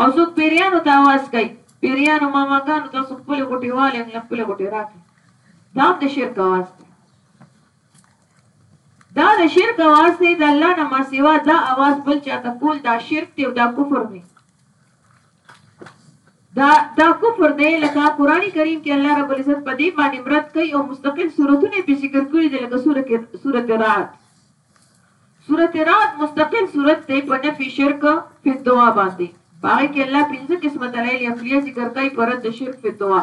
او څوک پیریانو ته اواز کوي پیریانو ماماګانو تاسو خپل غټي والي موږ خپل غټي راکړي دا هم د شرک اواز دی دا د شرک اواز دی د الله نه ما سیوا دا اواز بل چاته کول دا شرک دی او دا کفر دی دا دا کفر دی لکه قران کریم کې الله رب العزت په دې باندې مراد کوي او مستقل سورتونه په ذکر کړی دی لکه سورته سورته رات سورته رات مستقل سورت دی په نفي شرک په دعا باندې باقي کې الله پنځه قسمه دلایل عقلیه ذکر کوي پر د شرک په دعا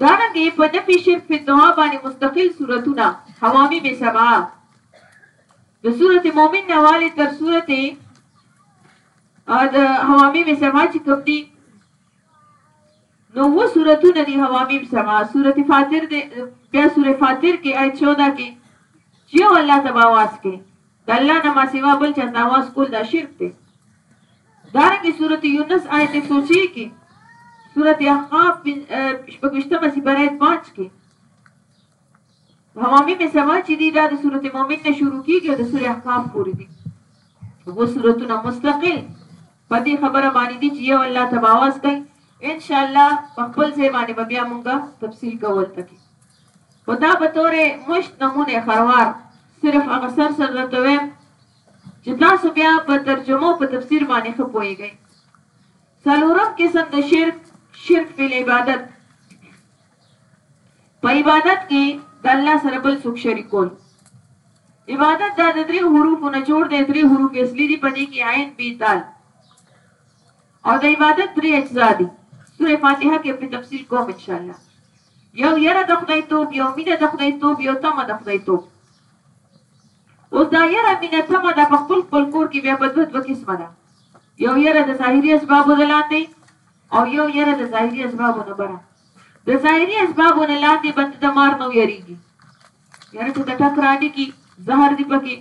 دارنګه په نفی شرک فی الدعاء باندې مستقل سورتونه حوامیم سبعه د سورت مومن نوالی تر سورت د حوامیم سبعه چې کوم دي نو و سورتونه دي حوامیم سبعه سورت فاطر دی بیا سورت فاطر کې آیت 14 کې چې الله تبارک واسکه د الله نه ما سیوا بل چا تاواز کول دا شرک دی دارنګه سورت یونس آیت ایک سو چھ کی سورت احقاف شپږویشتمه سپاره آیت پانچ کی حوامی میں سبا چی دی دا د سورت مومن نه شروع کیږي او د سورت احقاف پوری دی وو سورتونه مستقل په دې خبره باندې دي چې یو الله تباواز کوي ان شاء الله په خپل ځای باندې به بیا مونږه تفصیل کول تکي خدا په تورې مشت نمونه خروار صرف هغه سر سر رتوي چې تاسو بیا په ترجمه او په تفسیر باندې ښه پوهېږئ. څلورم قسم د شرک، شرک فی العبادت، په عبادت کې د الله سره بل څوک شریک کول. عبادت دا د درې حروفو نه جوړ دی، درې حروف اصلي دي، په دې کې عین بی دال او د عبادت درې اجزا دي. سوره فاتحه کې په تفصیل کوم ان شاء الله. یو یره د خدای توب، یو مینه د خدای توب، یو تمه د خدای توب. اوس دا يره مينه سمه ده په خپل خپل کور کې بيا په دوه دوه قسمه ده يو يره د ظاهري اسبابو د لاندې او يو يره د ظاهري اسبابو نه بره د ظاهري اسبابو نه لاندې بند د مار نو يريږي یاره چې د ټک رانی کی زهر دی پکې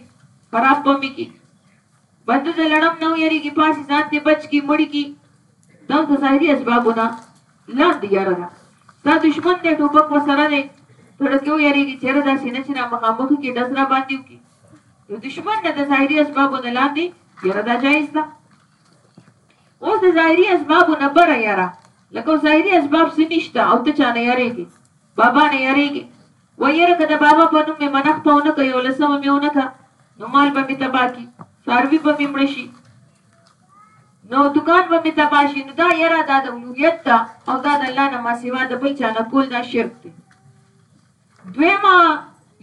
خراب پمې کی بنده د لړم نو یریږي پاسې ځان دې بچ کی مړ کی دا د ظاهري اسبابونه لاندی یاره ده دا دشمن دی ټوپک وسره دی زړه کې ویریږي چیرې دا سینه چې را مخامخ کی ډز را باندې وکي د دشمن نه د ظاهري اسبابو نه لاندې یاره دا جایز ده اوس د ظاهري اسبابو نه بره یاره لکه ظاهري اسباب څه نشته او ته چا نه یریږي بابا نه یریږي ویره که د بابا په نوم مې منښته ونه که یو لسمه مې ونه که نو مال به مې تباه کړي څاروي به مې مړه شي نو دکان به مې تباه شي، نو دا يره دا د الوهيت ده او دا د الله نه ماسوا د بل چا نه کول دا شرک دی. دويمه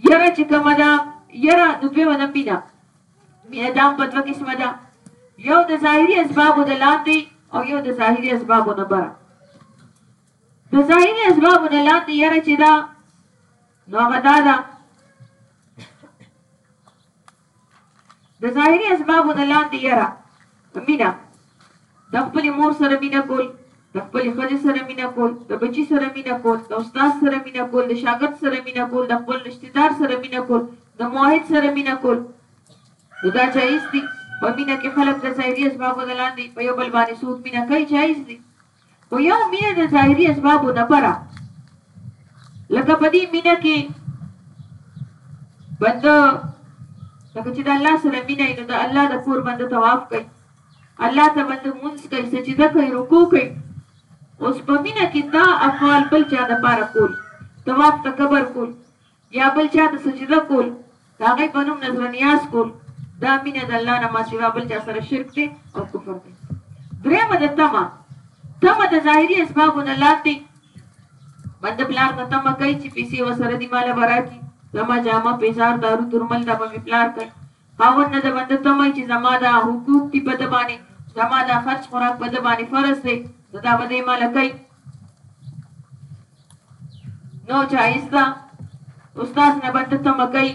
يره چې کومه ده يره نو دويمه ده مينه. مينه دام په دوه قسمه ده، يو د ظاهري اسبابو د لاندې او يو د ظاهري اسبابو نه بره. د ظاهري اسبابو نه لاندې يره چې ده نو هغه دا ده د ظاهري اسبابو نه لاندې یره، مینه، د خپلې مور سره مینه کول، د خپلې ښځې سره مینه کول، د بچي سره مینه کول، د استاد سره مینه کول، د شاګرد سره مینه کول، د خپل رشتې دار سره مینه کول، د معاهد سره مینه کول، نو دا جایز دي. په مینه کې خلک د ظاهري اسبابو نه لاندې په یو بل باندې سود مینه کوي، جایز دي. خو یو مینه د ظاهري اسبابو نه پره لکه په دې مینه کې بنده لکه چې د الله سره مینه نو د الله د کور بنده طواف کوي الله ته بنده مونږ کوي سجده کوي رکوع کوي اوس په مینه کې دا افعال بل چا د پاره کول طواف ته قبر کول یا بل چا ته سجده کول، د هغه په نوم نذر نیاز کول، دا مینه د الله نه ماسوا بل چا سره شرک دی او کفر دی. درېیمه د طمع، طمع د ظاهري اسبابو نه لاندې بنده پلار نه طمع کوي چې پیسې ورسره دي ماله به راکړي، زما جامه، پیزار، دارو درمل دا به مې پلار کوي، خاوند نه د بنده تمه وي چې زما دا حقوق دي په ده باندې، زما دا خرڅ خوراک په ده باندې فرض دی، نو دا به دی مله کوي. نو جائز ده استاد نه بنده تمه کوي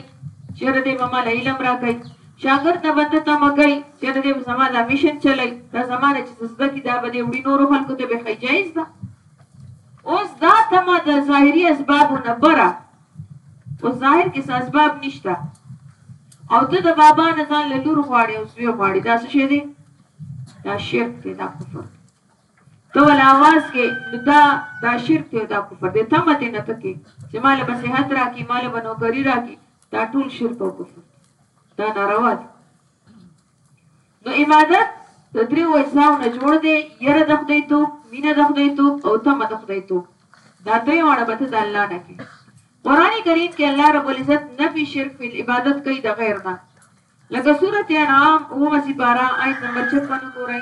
چې یاره دی به مله علم راکوي، شاګرد نه بنده تمه کوي چې یاره دی به زما دا مشن چلوي، دا زما نه چې څه زده کړي دا به دی وړي نورو خلکو ته به ښيي، جائز ده. اوس دا تمه د ظاهري اسبابو نه بره په ظاهر کې څه اسباب نشته او ته د بابا نه ځان له لور غواړې او زوی غواړې دا څه شی دی دا شرک دی دا کفر ته ول اواز کې نو دا دا شرک دی دا کفر دی ته مت نه تکي چې مال به صحت راکې مال به نوکری راکې دا ټول شرک او کفر دا ناروا دی نو عبادت د دریو اجزاو نه جوړ دی، یره د خدای توب، مینه د خدای توب او تمه د خدای توب. دا درې واړه به ته د الله نه کې. قرآن کریم کې الله رب العزت نفی شرک فی العبادت کوي د غیر نه. لکه سورة انعام اوومه سپاره آیت نمبر 56 وګورئ.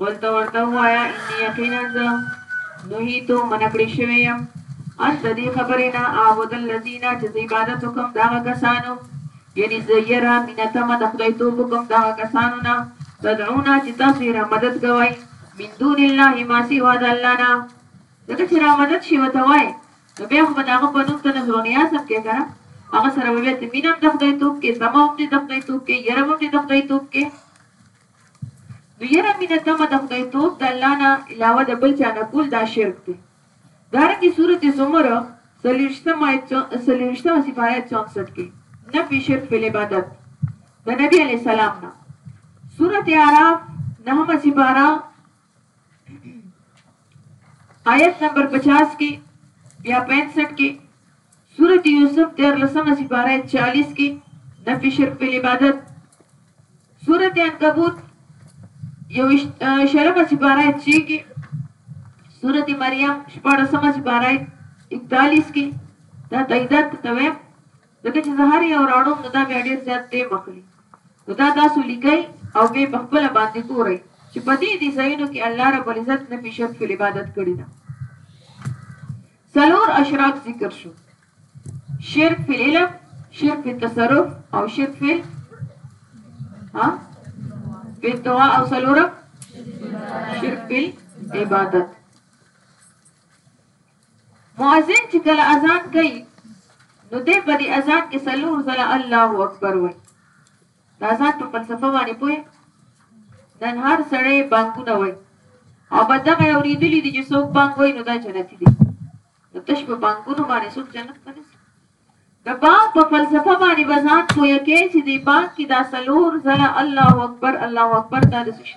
قل ته ورته ووایه، اني یقینا زه، نهیت، منع کړی شوی یم، ان د دې خبرې نه، اعبد الذین چې زه عبادت وکم د هغه کسانو، یعنی زه یره، مینه، تمه د خدای توب وکم د هغه کسانو نه، تدعونه چې تاسو یې را مدد کوئ، من دون الله ما سوا د الله نه، ځکه چې را مدد شي ورته وایې نو بیا خو به د هغه په نوم ته نذر و نیاز هم کوې کنه، هغه سره به بیا ته مینه هم د خدای توب کې، تمه هم دې د خدای توب کې، یره به هم دې د خدای توب کې. نو یره مینه تمه د خدای توب د الله نه علاوه د بل چا نه کول دا شرک دی دارنګه سورت زمر سلیشتم آیت سلیشتم سپاره 64 کې نفی شرک فی العبادت د نبی علی السلام نه سورت اعراف نهمه سپاره آیت نمبر پچاس کې یا پینسټ کې سورت یوسف تیر لسمه سپاره چالیس کې نفی شرک په عبادت سورت انکبوت یو شلمه سپاره چی کې سورت مریم شپاړسمه سپاره اکتالیس کې دا تایدات تویم ځکه چې زه هر یو راړوم نو دا بیا ډیر زیات ټیم اخلي نو دا تاسو لیکئ او بیا په خپله باندې ګورئ چې په دې دې ځایونو کې الله رب العزت نفي شرک فی العبادت کړی ده څلور اشراق ذکر شو شرک فی العلم شرک فی التصرف او شرک فی ها فی الدعاء او څلورم شرک فی العبادت مؤذن چې کله اذان کوي نو دی په دې اذان کې څلور ځله الله اکبر وایي د اذان په فلسفه باندې پوه نن هر سړی بانګونه وایي او په دغه اوریدلي دي چې څوک بانګ وایي نو دا جنتي دي نو تش په بانګونو باندې څوک جنت نه نسی د بانګ په فلسفه باندې بزان پوه کې چې د بانګ کې دا څلور ځله الله اکبر الله اکبر دا د څه شي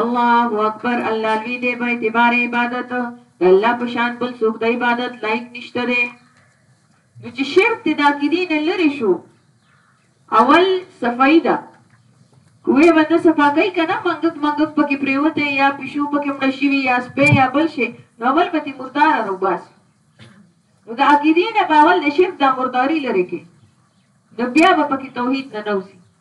الله اکبر الله لوی دی به اعتبار عبادت د الله په شان بل څوک د عبادت لایق نشته دی نو چې شرک ته دا کیدی نه لری شو اول صفائی ده کوه به ته صفا کوي کنه منګک منګک پکې پریوته یا پښو پکې مړ شي یا سپه یا بل شي نو اول به تی مردار نو بس نو د عقیدې نه باول د شرک د مرداری لري کې نو بیا به پکې توحید نه نوځي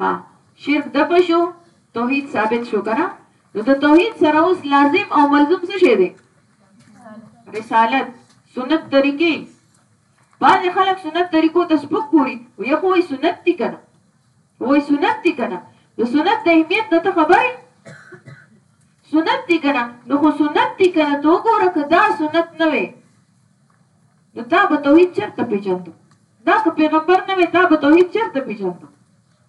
ها شرک دفع شو توحید ثابت شو کنه نو د توحید سره اوس لازم او ملزوم څه شی دی رسالت سنت طریقې بعض خلک سنت طریقو ته سپک ګوري وي خو یې سنت دي کنه وای سنت دي کنه د سنت د اهمیت نه ته خبرې سنت دي کنه نو خو سنت دي کنه تو ګوره که دا سنت نه وي نو تا به توحید چېرته پېژندو؟ دا که پېغمبر نه وای، تا به توحید چېرته پېژندو؟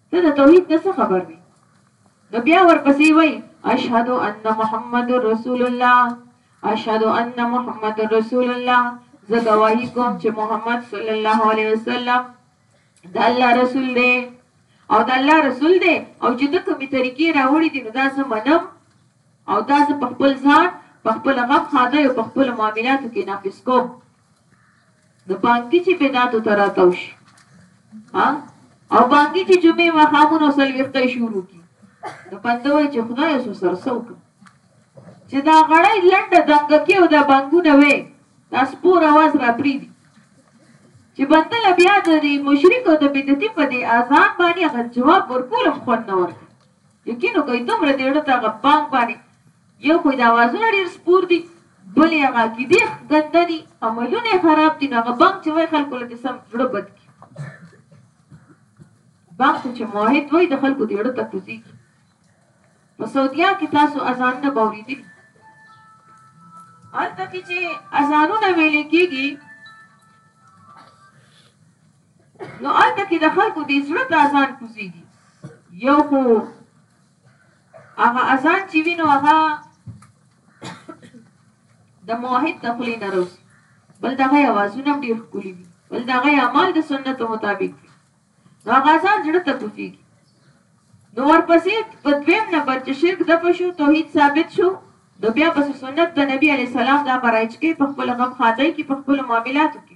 ته د توحید نه څه خبر وې؟ نو بیا ورپسې وایي، اشهد ان محمد رسول الله، اشهد ان محمد رسول الله، زه ګواهي کوم چې محمد صلی الله علیه وسلم د الله رسول دی او د الله رسول دی او چې د کومې طریقې راوړي دي نو دا زه منم او دا زه په خپل ځان په خپل غم ښادۍ او په خپلو معاملاتو کې نافذ کوم نو بانګي چې بدعتو ته راتاو شي ها او بانګي چې جمعې ماښامونو څلوېښتۍ شروع کړي نو بنده وایي چې خدای اوس ورسره څه وکړم چې دا غړی لنډه دنګه کې او دا بانګونه وې دا سپور اواز را پریدي چې بنده له بیا د مشرک او د بدعتي په دې اذان باندې هغه جواب ورکول هم خوند نه ورکوي يقين وکړئ دومره دې ړه ته هغه بانګ باندې يو خو يې دا اوازونه ډېر سپور دي بل يې هغه عقيدې ګنده دي عملونه يې خراب دي نو هغه بانګ چې وايي خلکو له دې سم زړه بد کړي بانګ ته چې موحد وايي د خلکو دې ړه ته کوزيږي په سعوديا کې تاسو اذانونه به اورېدلي هلته کې چې اذانونه ویلې کېږي نو هلته کې د خلکو د زړه ته اذان کوزيږي یو خو هغه اذان چې وینو هغه د موحد د خلی نه روزي بل دغه اوازونه ډیر ښکلي دي بل دغه اعمال د سنت مطابق دي نو هغه اذان زړه ته کوزيږي نو ورپسې په دویم نمبر چې شرک د پښو توحید ثابت شو نو بیا پس سنت د نبی علی سلام دا برایچ کې په خپل غم خادای کې په خپل معاملاتو کې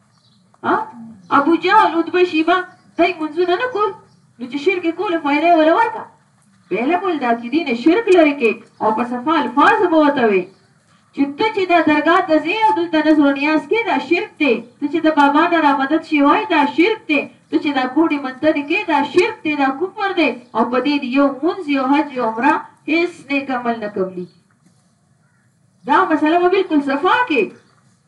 ها ابو جهل عتبه شیبه دای منځونه نه کول نو چې شرک کول فائدې ولا ورکا ویل کول دا کې دین شرک لري کې او په صفه الفاظ به وته وي چې ته چې دا درگاه ته ځې او دلته نظر و نیاز کې دا شرک دی ته چې د بابا نه را مدد شي وای دا شرک دی ته چې دا کوډي منتر کې دا شرک دی دا کفر دی او په دې یو منځ یو حج یو عمره هیڅ نیک عمل نه قبلي دا مسله به بالکل صفا کې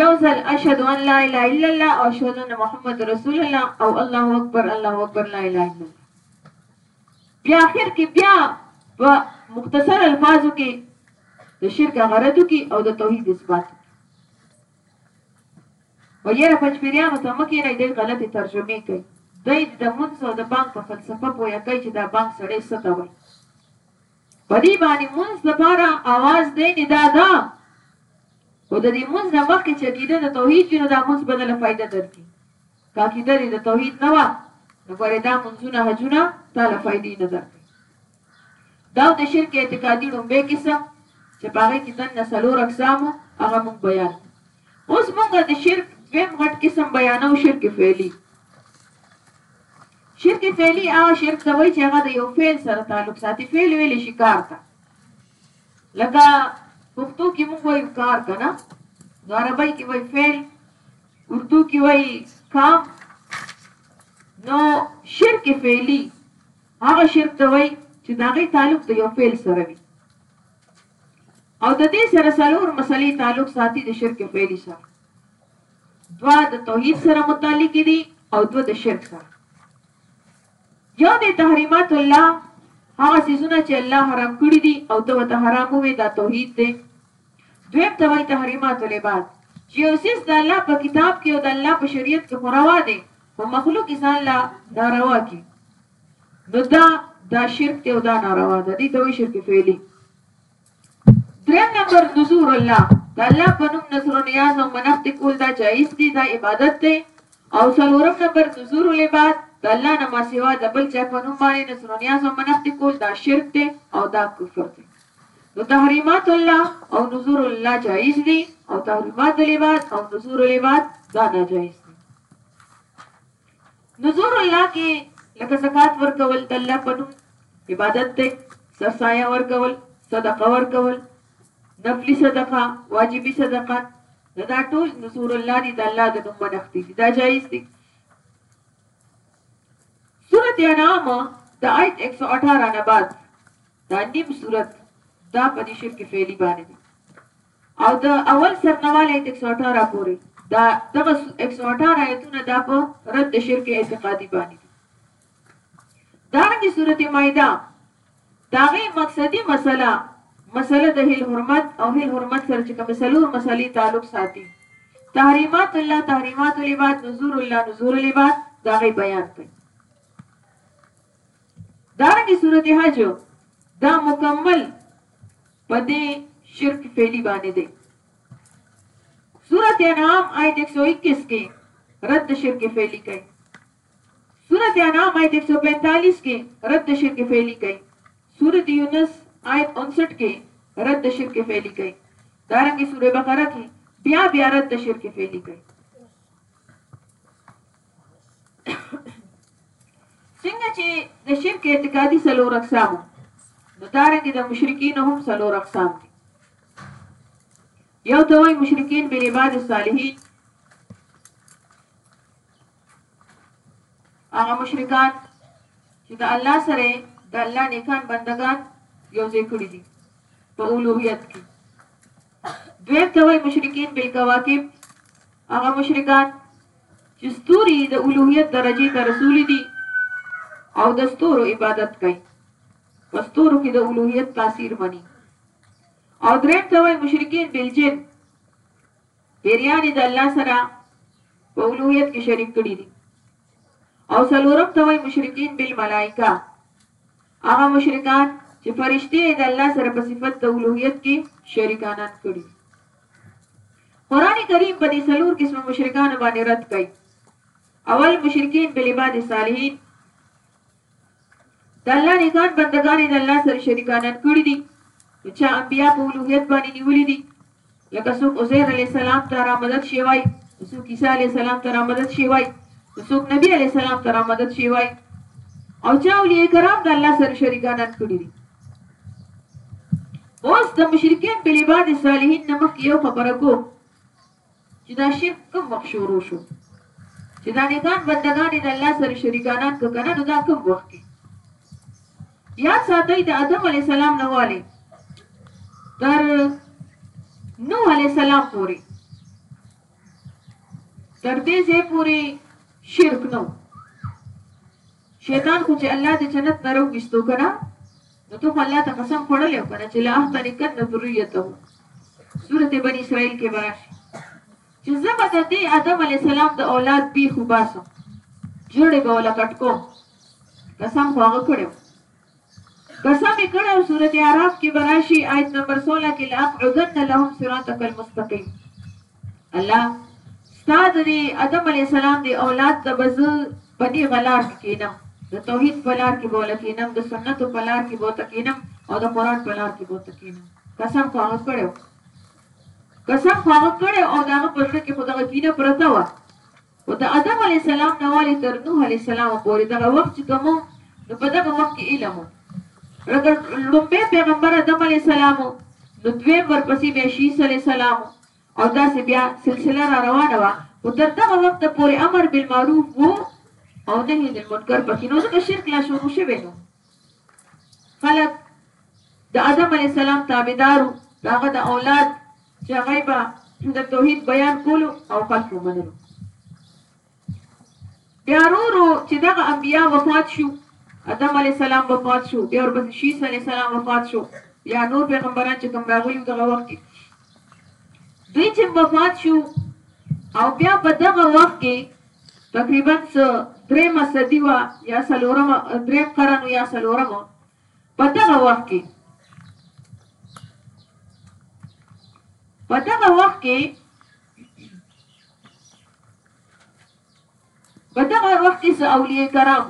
یو ځل اشهد ان لا اله الا الله او اشهد ان محمد رسول الله او الله اکبر الله اکبر لا اله الا الله بیا اخر کې بیا په مختصر الفاظو کې د شرک غرضو کې او د توحید اثبات او یې پنځپیریانو ته مکه نه دې غلطه ترجمه کوي دوی د منځو د بانک په فلسفه پوهه کوي چې دا بانک سړی څه ته وایي په دې باندې منځ لپاره اواز دی ندا ده خو د دې منځ نه مخکې چې عقیده د توحید وي نو دا منځ بدله فایده درکړي که عقیده دې د توحید نه وه نو ګورې دا منځونه حجونه تا له فایدې نه درکړي دا د شرک اعتقادي ډومبې قسم چې په هغې کې دننه څلور اقسامو هغه مونږ بیان اوس مونږ د شرک دویم غټ قسم بیانو شرک فعلي شرک فعلي هغه شرک ته وایي چې هغه د یو فعل سره تعلق ساتي، فعل ویلی شي کار ته، لکه پښتو کې موږ وایو کار که نه، نو عربۍ کې وایي فعل، اردو کې وایي کام، نو شرک فعلي هغه شرک ته وایي چې د هغې تعلق د یو فعل سره وي او د دې سره څلور مسلې تعلق ساتي د شرک فعلي سره دوه د توحید سره متعلق دي او دوه د شرک سره یو د تحریمات الله هغه سيزونه چې الله حرام کړی دي او ته وته حرام وې دا توحید دی دویم ته وایي تحریمات العباد چې یو سیس د الله په کتاب کې او د الله په شریعت کې خوروا دی او مخلوق ځان لا ناروا کی نو دا دا شرک ته او دا ناروا ده دي ته وایي شرک فعلی دریم نمبر نذور الله د الله په نوم نذر و نیاز او منښتې کول دا جایز دي، دا عبادت دی او څلورم نمبر نذور العباد د الله نه ما سوا د بل چا په نوم باندې نذر و نیاز او منښتې کول دا شرک دی او دا کفر دی. نو تحریمات الله او نذور الله جایز دي او تحریمات العباد او نذور العباد دا ناجایز دي. نذور الله کې لکه زکات ورکول د الله په نوم عبادت دی سرسایه ورکول صدقه ورکول نفلی صدقه واجبی صدقه دا ټول نذور الله دی د الله د نوم منښتي دي دا جایز دي سورت انعام د آیت 118 نه بعد دا نیم سورت دا په دې شرک فعلی باندې او د اول سرنوال ایت ایک سو اټاره پورې د دغه ایک سو اټاره ایتونه دا په رد د شرک اعتقادي باندې دي دارنګه سورته مائده داغه مقصدی مسله مسله د هل حرمت او هل حرمت سره چې کوم سلور مسلې تعلق ساتي تحریمات الله تحریمات العباد نذور الله نذور العباد داغه بیان کوي دارنګه سورته حج دا مکمل په دې شرک فعلی باندې دی. سورة انعام آیت ایک سو اکیس کې رد د شرک فعلی کوي. سورة انعام آیت ایک سو پینتالیس کې رد د شرک فعلی کوي. سورة یونس آیت انسټ کې رد د شرک فعلی کوي. دارنګه سورة بقره کې بیا بیا رد د شرک فعلی کوي. څنګه چې د شرک اعتقادي څلور اقسام نو دارنګه د مشرکین هم څلور اقسام دي یو ته وایي مشرکین بل عباد الصالحین هغه مشرکان چې د الله سره د الله نیکان بندگان یو ځای کړی دي په اولوهیت کې دویم ته وایي مشرکین بالکواکب هغه مشرکان چې ستوري د اولوهیت درجه ته رسولي دي او د ستورو عبادت کوي په ستورو کې د اولوهیت تاثیر مني او دریم ته وایي مشرکین بالجن پیریان د الله سره په اولوهیت کې شریک کړي دي او څلورم ته وایي مشرکین بالملائکه هغه مشرکان چې فرشتي یې د الله سره په صفت د الوهیت کې شریکانان کړي قران کریم په دې څلور قسم مشرکان باندې رد کوي اول مشرکین بل عباد صالحین د الله نیکان بندگان د الله سره شریکانان کړی دي چې انبیا په اولوهیت باندې نیولې دي لکه څوک عزیر علیه السلام ته را مدد شي وای څوک عیسی علیه السلام ته را مدد شي وای څوک نبی علیه السلام ته را مدد شي وای او چا اولیاء کرام د الله سره شریکانان کړی دي اوس د مشرکین په لباد صالحین نمخ یو خبره کو چې دا شرک کوم وخت شروع شو چې دا نیکان بندگان د الله سره شریکانان که کنه نو دا کوم وخت کې یاد ساتئ د ادم علیه السلام نه والې تر نوح علیه السلام پورې تر دې ځای پورې شرک نو شیطان خو چې الله د جنت نه راوستو کنه نو ته خو الله ته قسم خوړل یو کنه چې لا احتنکن ذریته سورته بنی اسرائیل کې براشي چې زه به د دې ادم علیه السلام د اولاد بیخ وباسم، ژړې به وله کټ کوم، قسم خو هغه کړی و. قسم یې کړی و، سورت اعراف کې به راشي، آیت نمبر سوله کې لاقعدن لهم صراطک المستقیم. الله ستا د دې ادم علیه السلام د اولاد ته به زه په نیغه لار کې کینم، د توحید په لار کې به وله کینم، د سنتو په لار کې به ورته کینم او د قرآن په لار کې به ورته کینم. قسم خو هغه کړی و. قسم خو هغه کړی او د هغه په زړه کې خو دغه کینه پرته وه خو د ادم علیه السلام نه والې تر نوح علیه السلام پورې دغه وخت چې کوم نو په دغه وخت کې علم و رګه لومبې پیغمبر ادم علیه السلام نو دویم ورپسې بیا شیس علیه السلام او داسې بیا سلسله را روانه وه خو تر دغه وخت پورې امر بالمعروف وو او نهي عن المنکر پکې نو ځکه شرک لا شروع شوی نو خلک د آدم علیه السلام تابعدار وو، د هغه د اولاد چې هغه یې به د توحید بیان کولو او خلک یې منلو. بیا ورو ورو چې دغه انبیا وفات شو، آدم علیه السلام وفات شو، بیا ورپسې شیس علیه السلام وفات شو، یا نور پیغمبران چې کوم راغلي وو دغه وخت کې دوی چې وفات شو او بیا په دغه وخت کې تقریباً څه درېیمه صدي وه یا څلورمه درېیم قرن یا څلورمه په دغه وخت کې په دغه وخت کې په دغه وخت کې څه اولیاء کرام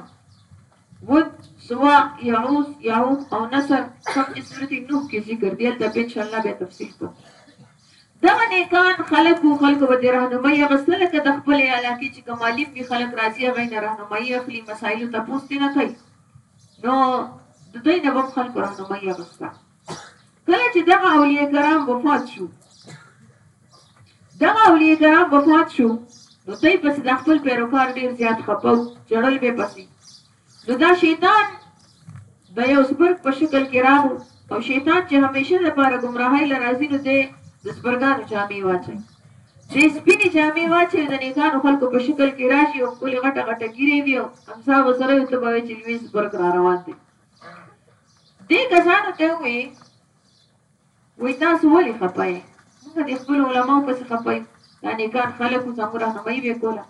ود سوا یعوس یعوق او نصر سب صورت نوح کې ذکر دی ته ان شاء الله به تفصیل کوم دغه نيکان خلک وو، خلکو به ترې رهنمايي اخيسته، لکه د خپلې علاقې چې کوم عالم وي، خلک راځي هغه يې نه رهنمايي اخلي، مسايلو تپوس ترېنه کوي، نو د دوی نه به هم خلکو رهنمايي اخيسته. کله چې دغه اولياء کرام وفات شو دغه اولياء کرام وفات شو نو دوی پسې د خپل پیروکار ډېر زیات خپه وو، ژړل به پسې نو دا شیطان د یو سپرګ په شکل کې راغو او شیطان چې همیشه د پاره ګمراهۍ لرازي نو دی د سپرګانو جامې واچي چې سپینې جامې واچي د نیکانو خلکو په شکل کې راشي او خپل غټه غټه ګیره وي او امسا وسره یو ته به چې لوی سپرګ را روان دی دې کسانو ته وي وای تاسو ولې خپه یې موږ د خپل علماو پسې خپه یو دا نیکان خلک وو زموږ راهنمایي به کوله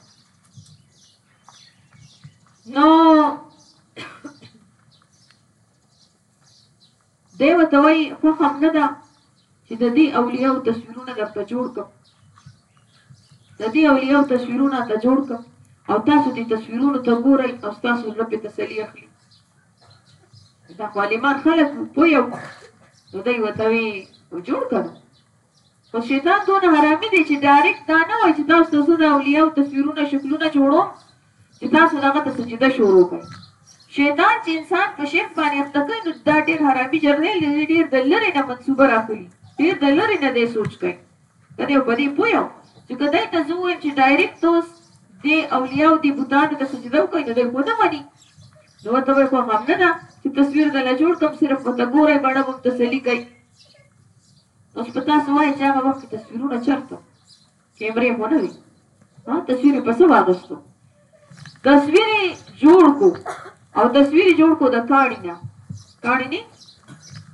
نو دی ورته وایي خوښه هم نه ده چې د دې اولیاو تصویرونه درته جوړ کړم د دې اولیاو تصویرونه ته جوړ کړم او تاسو دې تصویرونو ته ګورئ او تاسو زړه په تسلی اخلي دا خوالیمان خلک په یو نو دوی ورته وی جوړ کړه خو شیطان دونه حرامي دی چې ډایرکټ دا نه وایي چې تاسو ته زه د اولیاو تصویرونه شکلونه جوړوم چې تاسو دغه ته سجده شروع کړئ شیطان چې انسان په شرک باندې اخته کوي نو دا ډېر حرامي جرنیل دی ډېر د لرې نه منصوبه راخلي ډېر د لرې نه دی سوچ کوي که دی او په دی پوی او چی که دی ته زه ووایم چی ډایریکټ اوس دی اولیاء او دی بتانو ته سجده وکړی نو دی خو نه منی نو ورته به خوښه هم نه ده چی تصویر دله جوړ کړم صرف ورته ګوری بڼه به هم تسلی کوي اوس په تاسو وای چی هغه وخت کی تصویرونه چرته کیمری خو نه وی. ها تصویر په څه واغستو تصویر جوړ کو او تصویر جوړ کو د کاڼي نه کاڼي نه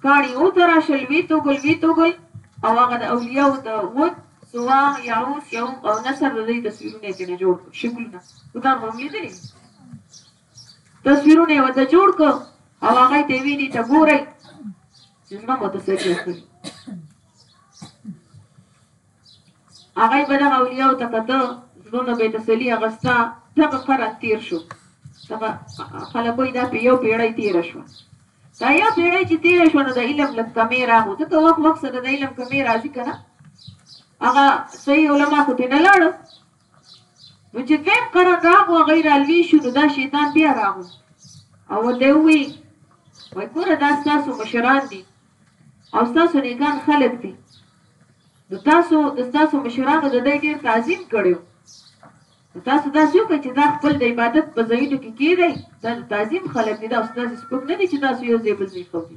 کاڼي او تراشل وی تو ګل وی تو ګل او هغه د اولیاء او د ود سوا یعوس یو او نصر د دې تصویرونه ته نه جوړ کو شکلونه خدای مو لیدلی تصویرونه وته جوړ کو او هغه ته وی دي ته ګورئ چې زما متسجه کړی هغه به دغه اولیاو ته کته، زړونه به یې تسلي اخیسته، دغه ښه راز تېر شو. دغه خلک وایي، دا یو پېړۍ تېره شوه. دا یو پېړۍ چې تېره شوه، نو د علم لږ کمی راغو، ځکه وخت وخت سره د علم کمی راځي، که نه؟ هغه صحیح علما خو ترې نه لاړل، نو چې قیب قرن راغو هغه رالوی شو نو دا شیطان بیا راغو او ورته وی وای ګوره دا تاسو مشران دي او تاسو نیکان خلک دي نو تاسو د تاسو مشرانو د دې ډیر تعظیم کړو تاسو دا څه کوي چې دا خپل د عبادت په ځایونو کې کېدای دا د تعظیم خلک دي دا استاد سپک نه دي چې تاسو یو ځای بل ځای کوي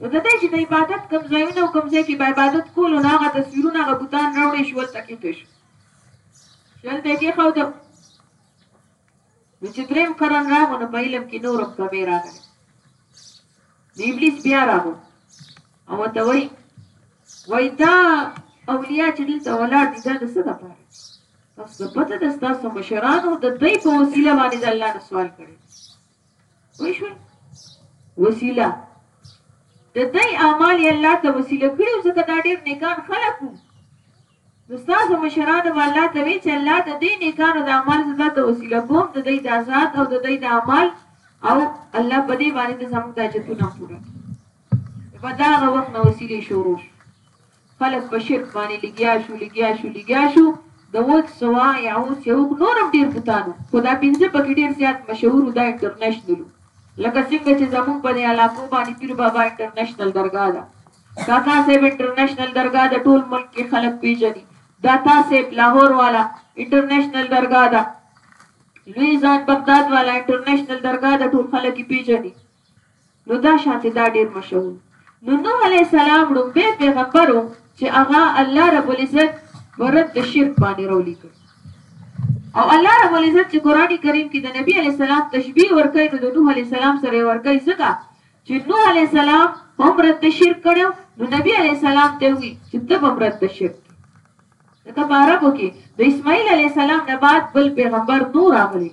نو د دې چې د عبادت کم ځایونه او کم ځای کې به عبادت کولو نه هغه تصویرونه هغه بوتان راوړې شو تکې کې شو شل ته کې خو دم نو چې دریم قرن راغو نو په علم کې نورم کمې راغلې د ابلیس بیا راغو او ته وای وای دا اولیاء چې دلته ولاړ دي دا د څه لپاره تاسو پته ده تاسو مشرانو د دوی په وسیله باندې د الله نه سوال کړي وای شو وسیله د دوی اعمال الله ته وسیله کړو ځکه دا ډېر نیکان خلک وو نو ستاسو مشرانو به الله ته وی چې الله د دې نیکانو د اعمال زده ته وسیله کوم د دې د آزاد او د دې د اعمال او الله په دې باندې زموږ د اجتونه پوره په دا وخت نو وسیله شروع خلک په شرک باندې لګیا شو لګیا شو لګیا شو د وڅ سوا یو یو نور ډیر بوتانو خدا پنځه پکې ډیر زیات مشهور دا انټرنیشنل لکه څنګه چې زموږ په علاقو باندې پیر بابا انټرنیشنل درگاه ده داتا صیب انټرنشنل درګاه د ټول ملک کې خلک پیژني داتا صیب لاهور والا انټرنشنل درګاه ده لوی ځان بغداد والا انټرنشنل درګاه د ټول خلک پیژني نو دا شانته دا ډیر مشهور نو نوح علی السلام رومبه پیغمبر چې هغه الله رب العزت ورد د شرک باندې رولي کړ او الله رب العزت چې قرآني کریم کې د نبی علی السلام تشبیه ورکړي نو د نوح علی السلام سره ورکړي ځکه چې نوح علیه السلام به هم رد شرک کړو نو نبی علیه السلام ته وی چې ته به هم رد شرک لکه په عربو کې د اسماعیل علیه السلام نه بعد بل پیغمبر نور راغلی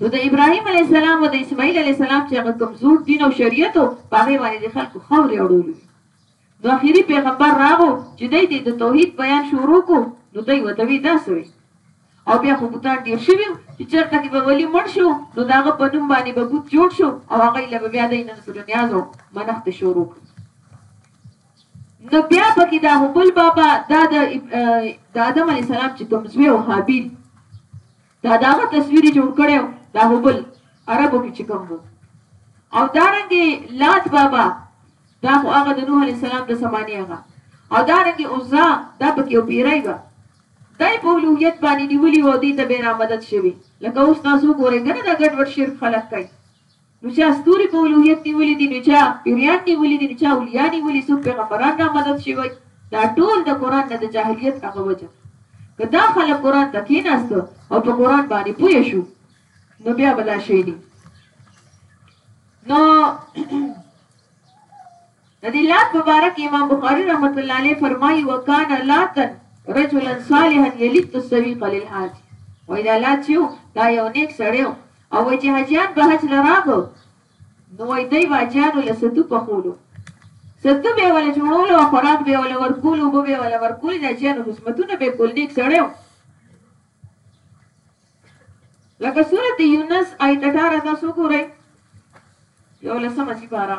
نو د ابراهیم علیه السلام او د اسماعیل علیه السلام چې هغه کمزور دین او شریعت او هغه باندې د خلکو خورې اړول نو اخیری پیغمبر راغو چې دی ته د توحید بیان شروع کو نو دی وته وی دا سوی او بیا خو بوتان ډیر شوی چې چرته کې به ولی مړ شو نو داغه په نوم باندې به بوت جوړ شو او هغه له بیا د نن سره نیازو منښت شروع کړ نو بیا پکې دا هبل بابا دا د آدم علی السلام چې کوم زوی او حابیل دا داغه تصویر جوړ کړو دا هبل عربو کې چې کوم او دارنګي لات بابا دا خو هغه د نوح علی السلام د زمانه هغه او دارنګي اوزا دا پکې او پیرای و دای په لوهیت باندې نیولي و دې ته به را مدد شوی لکه اوس تاسو ګورئ کنه دا ګډ وډ شرک خلق کوي نو چا ستوري په الوهیت نیولي دي، نو چا پیریان نیولي دي، نو چا اولیاء نیولي، څوک پیغمبران را مدد شوي، دا ټول د قرآن نه د جاهلیت هغه وجه ده. که دا خلک قرآن ته کیناست او په قرآن باندې پوه شو نو بیا به دا شی نه وي. نو. د دې لات په باره کې امام بخاري رحمة الله عليه فرمايي وکان لاتن رجلا صالحا يلت السويق للحاج وای دا لات چې دا یو نیک سړی او وای چې حاجیان به حج لراغو نو وای دی واجیانو له ستو په خولو ستو به ولا جوړول او خوراک به ولا ورکول او به ولا ورکول دا جنو خدمتونه به کول نیک سړی لکه سورته یونس آیت 18 تاسو ګورئ یو لسمه سپاره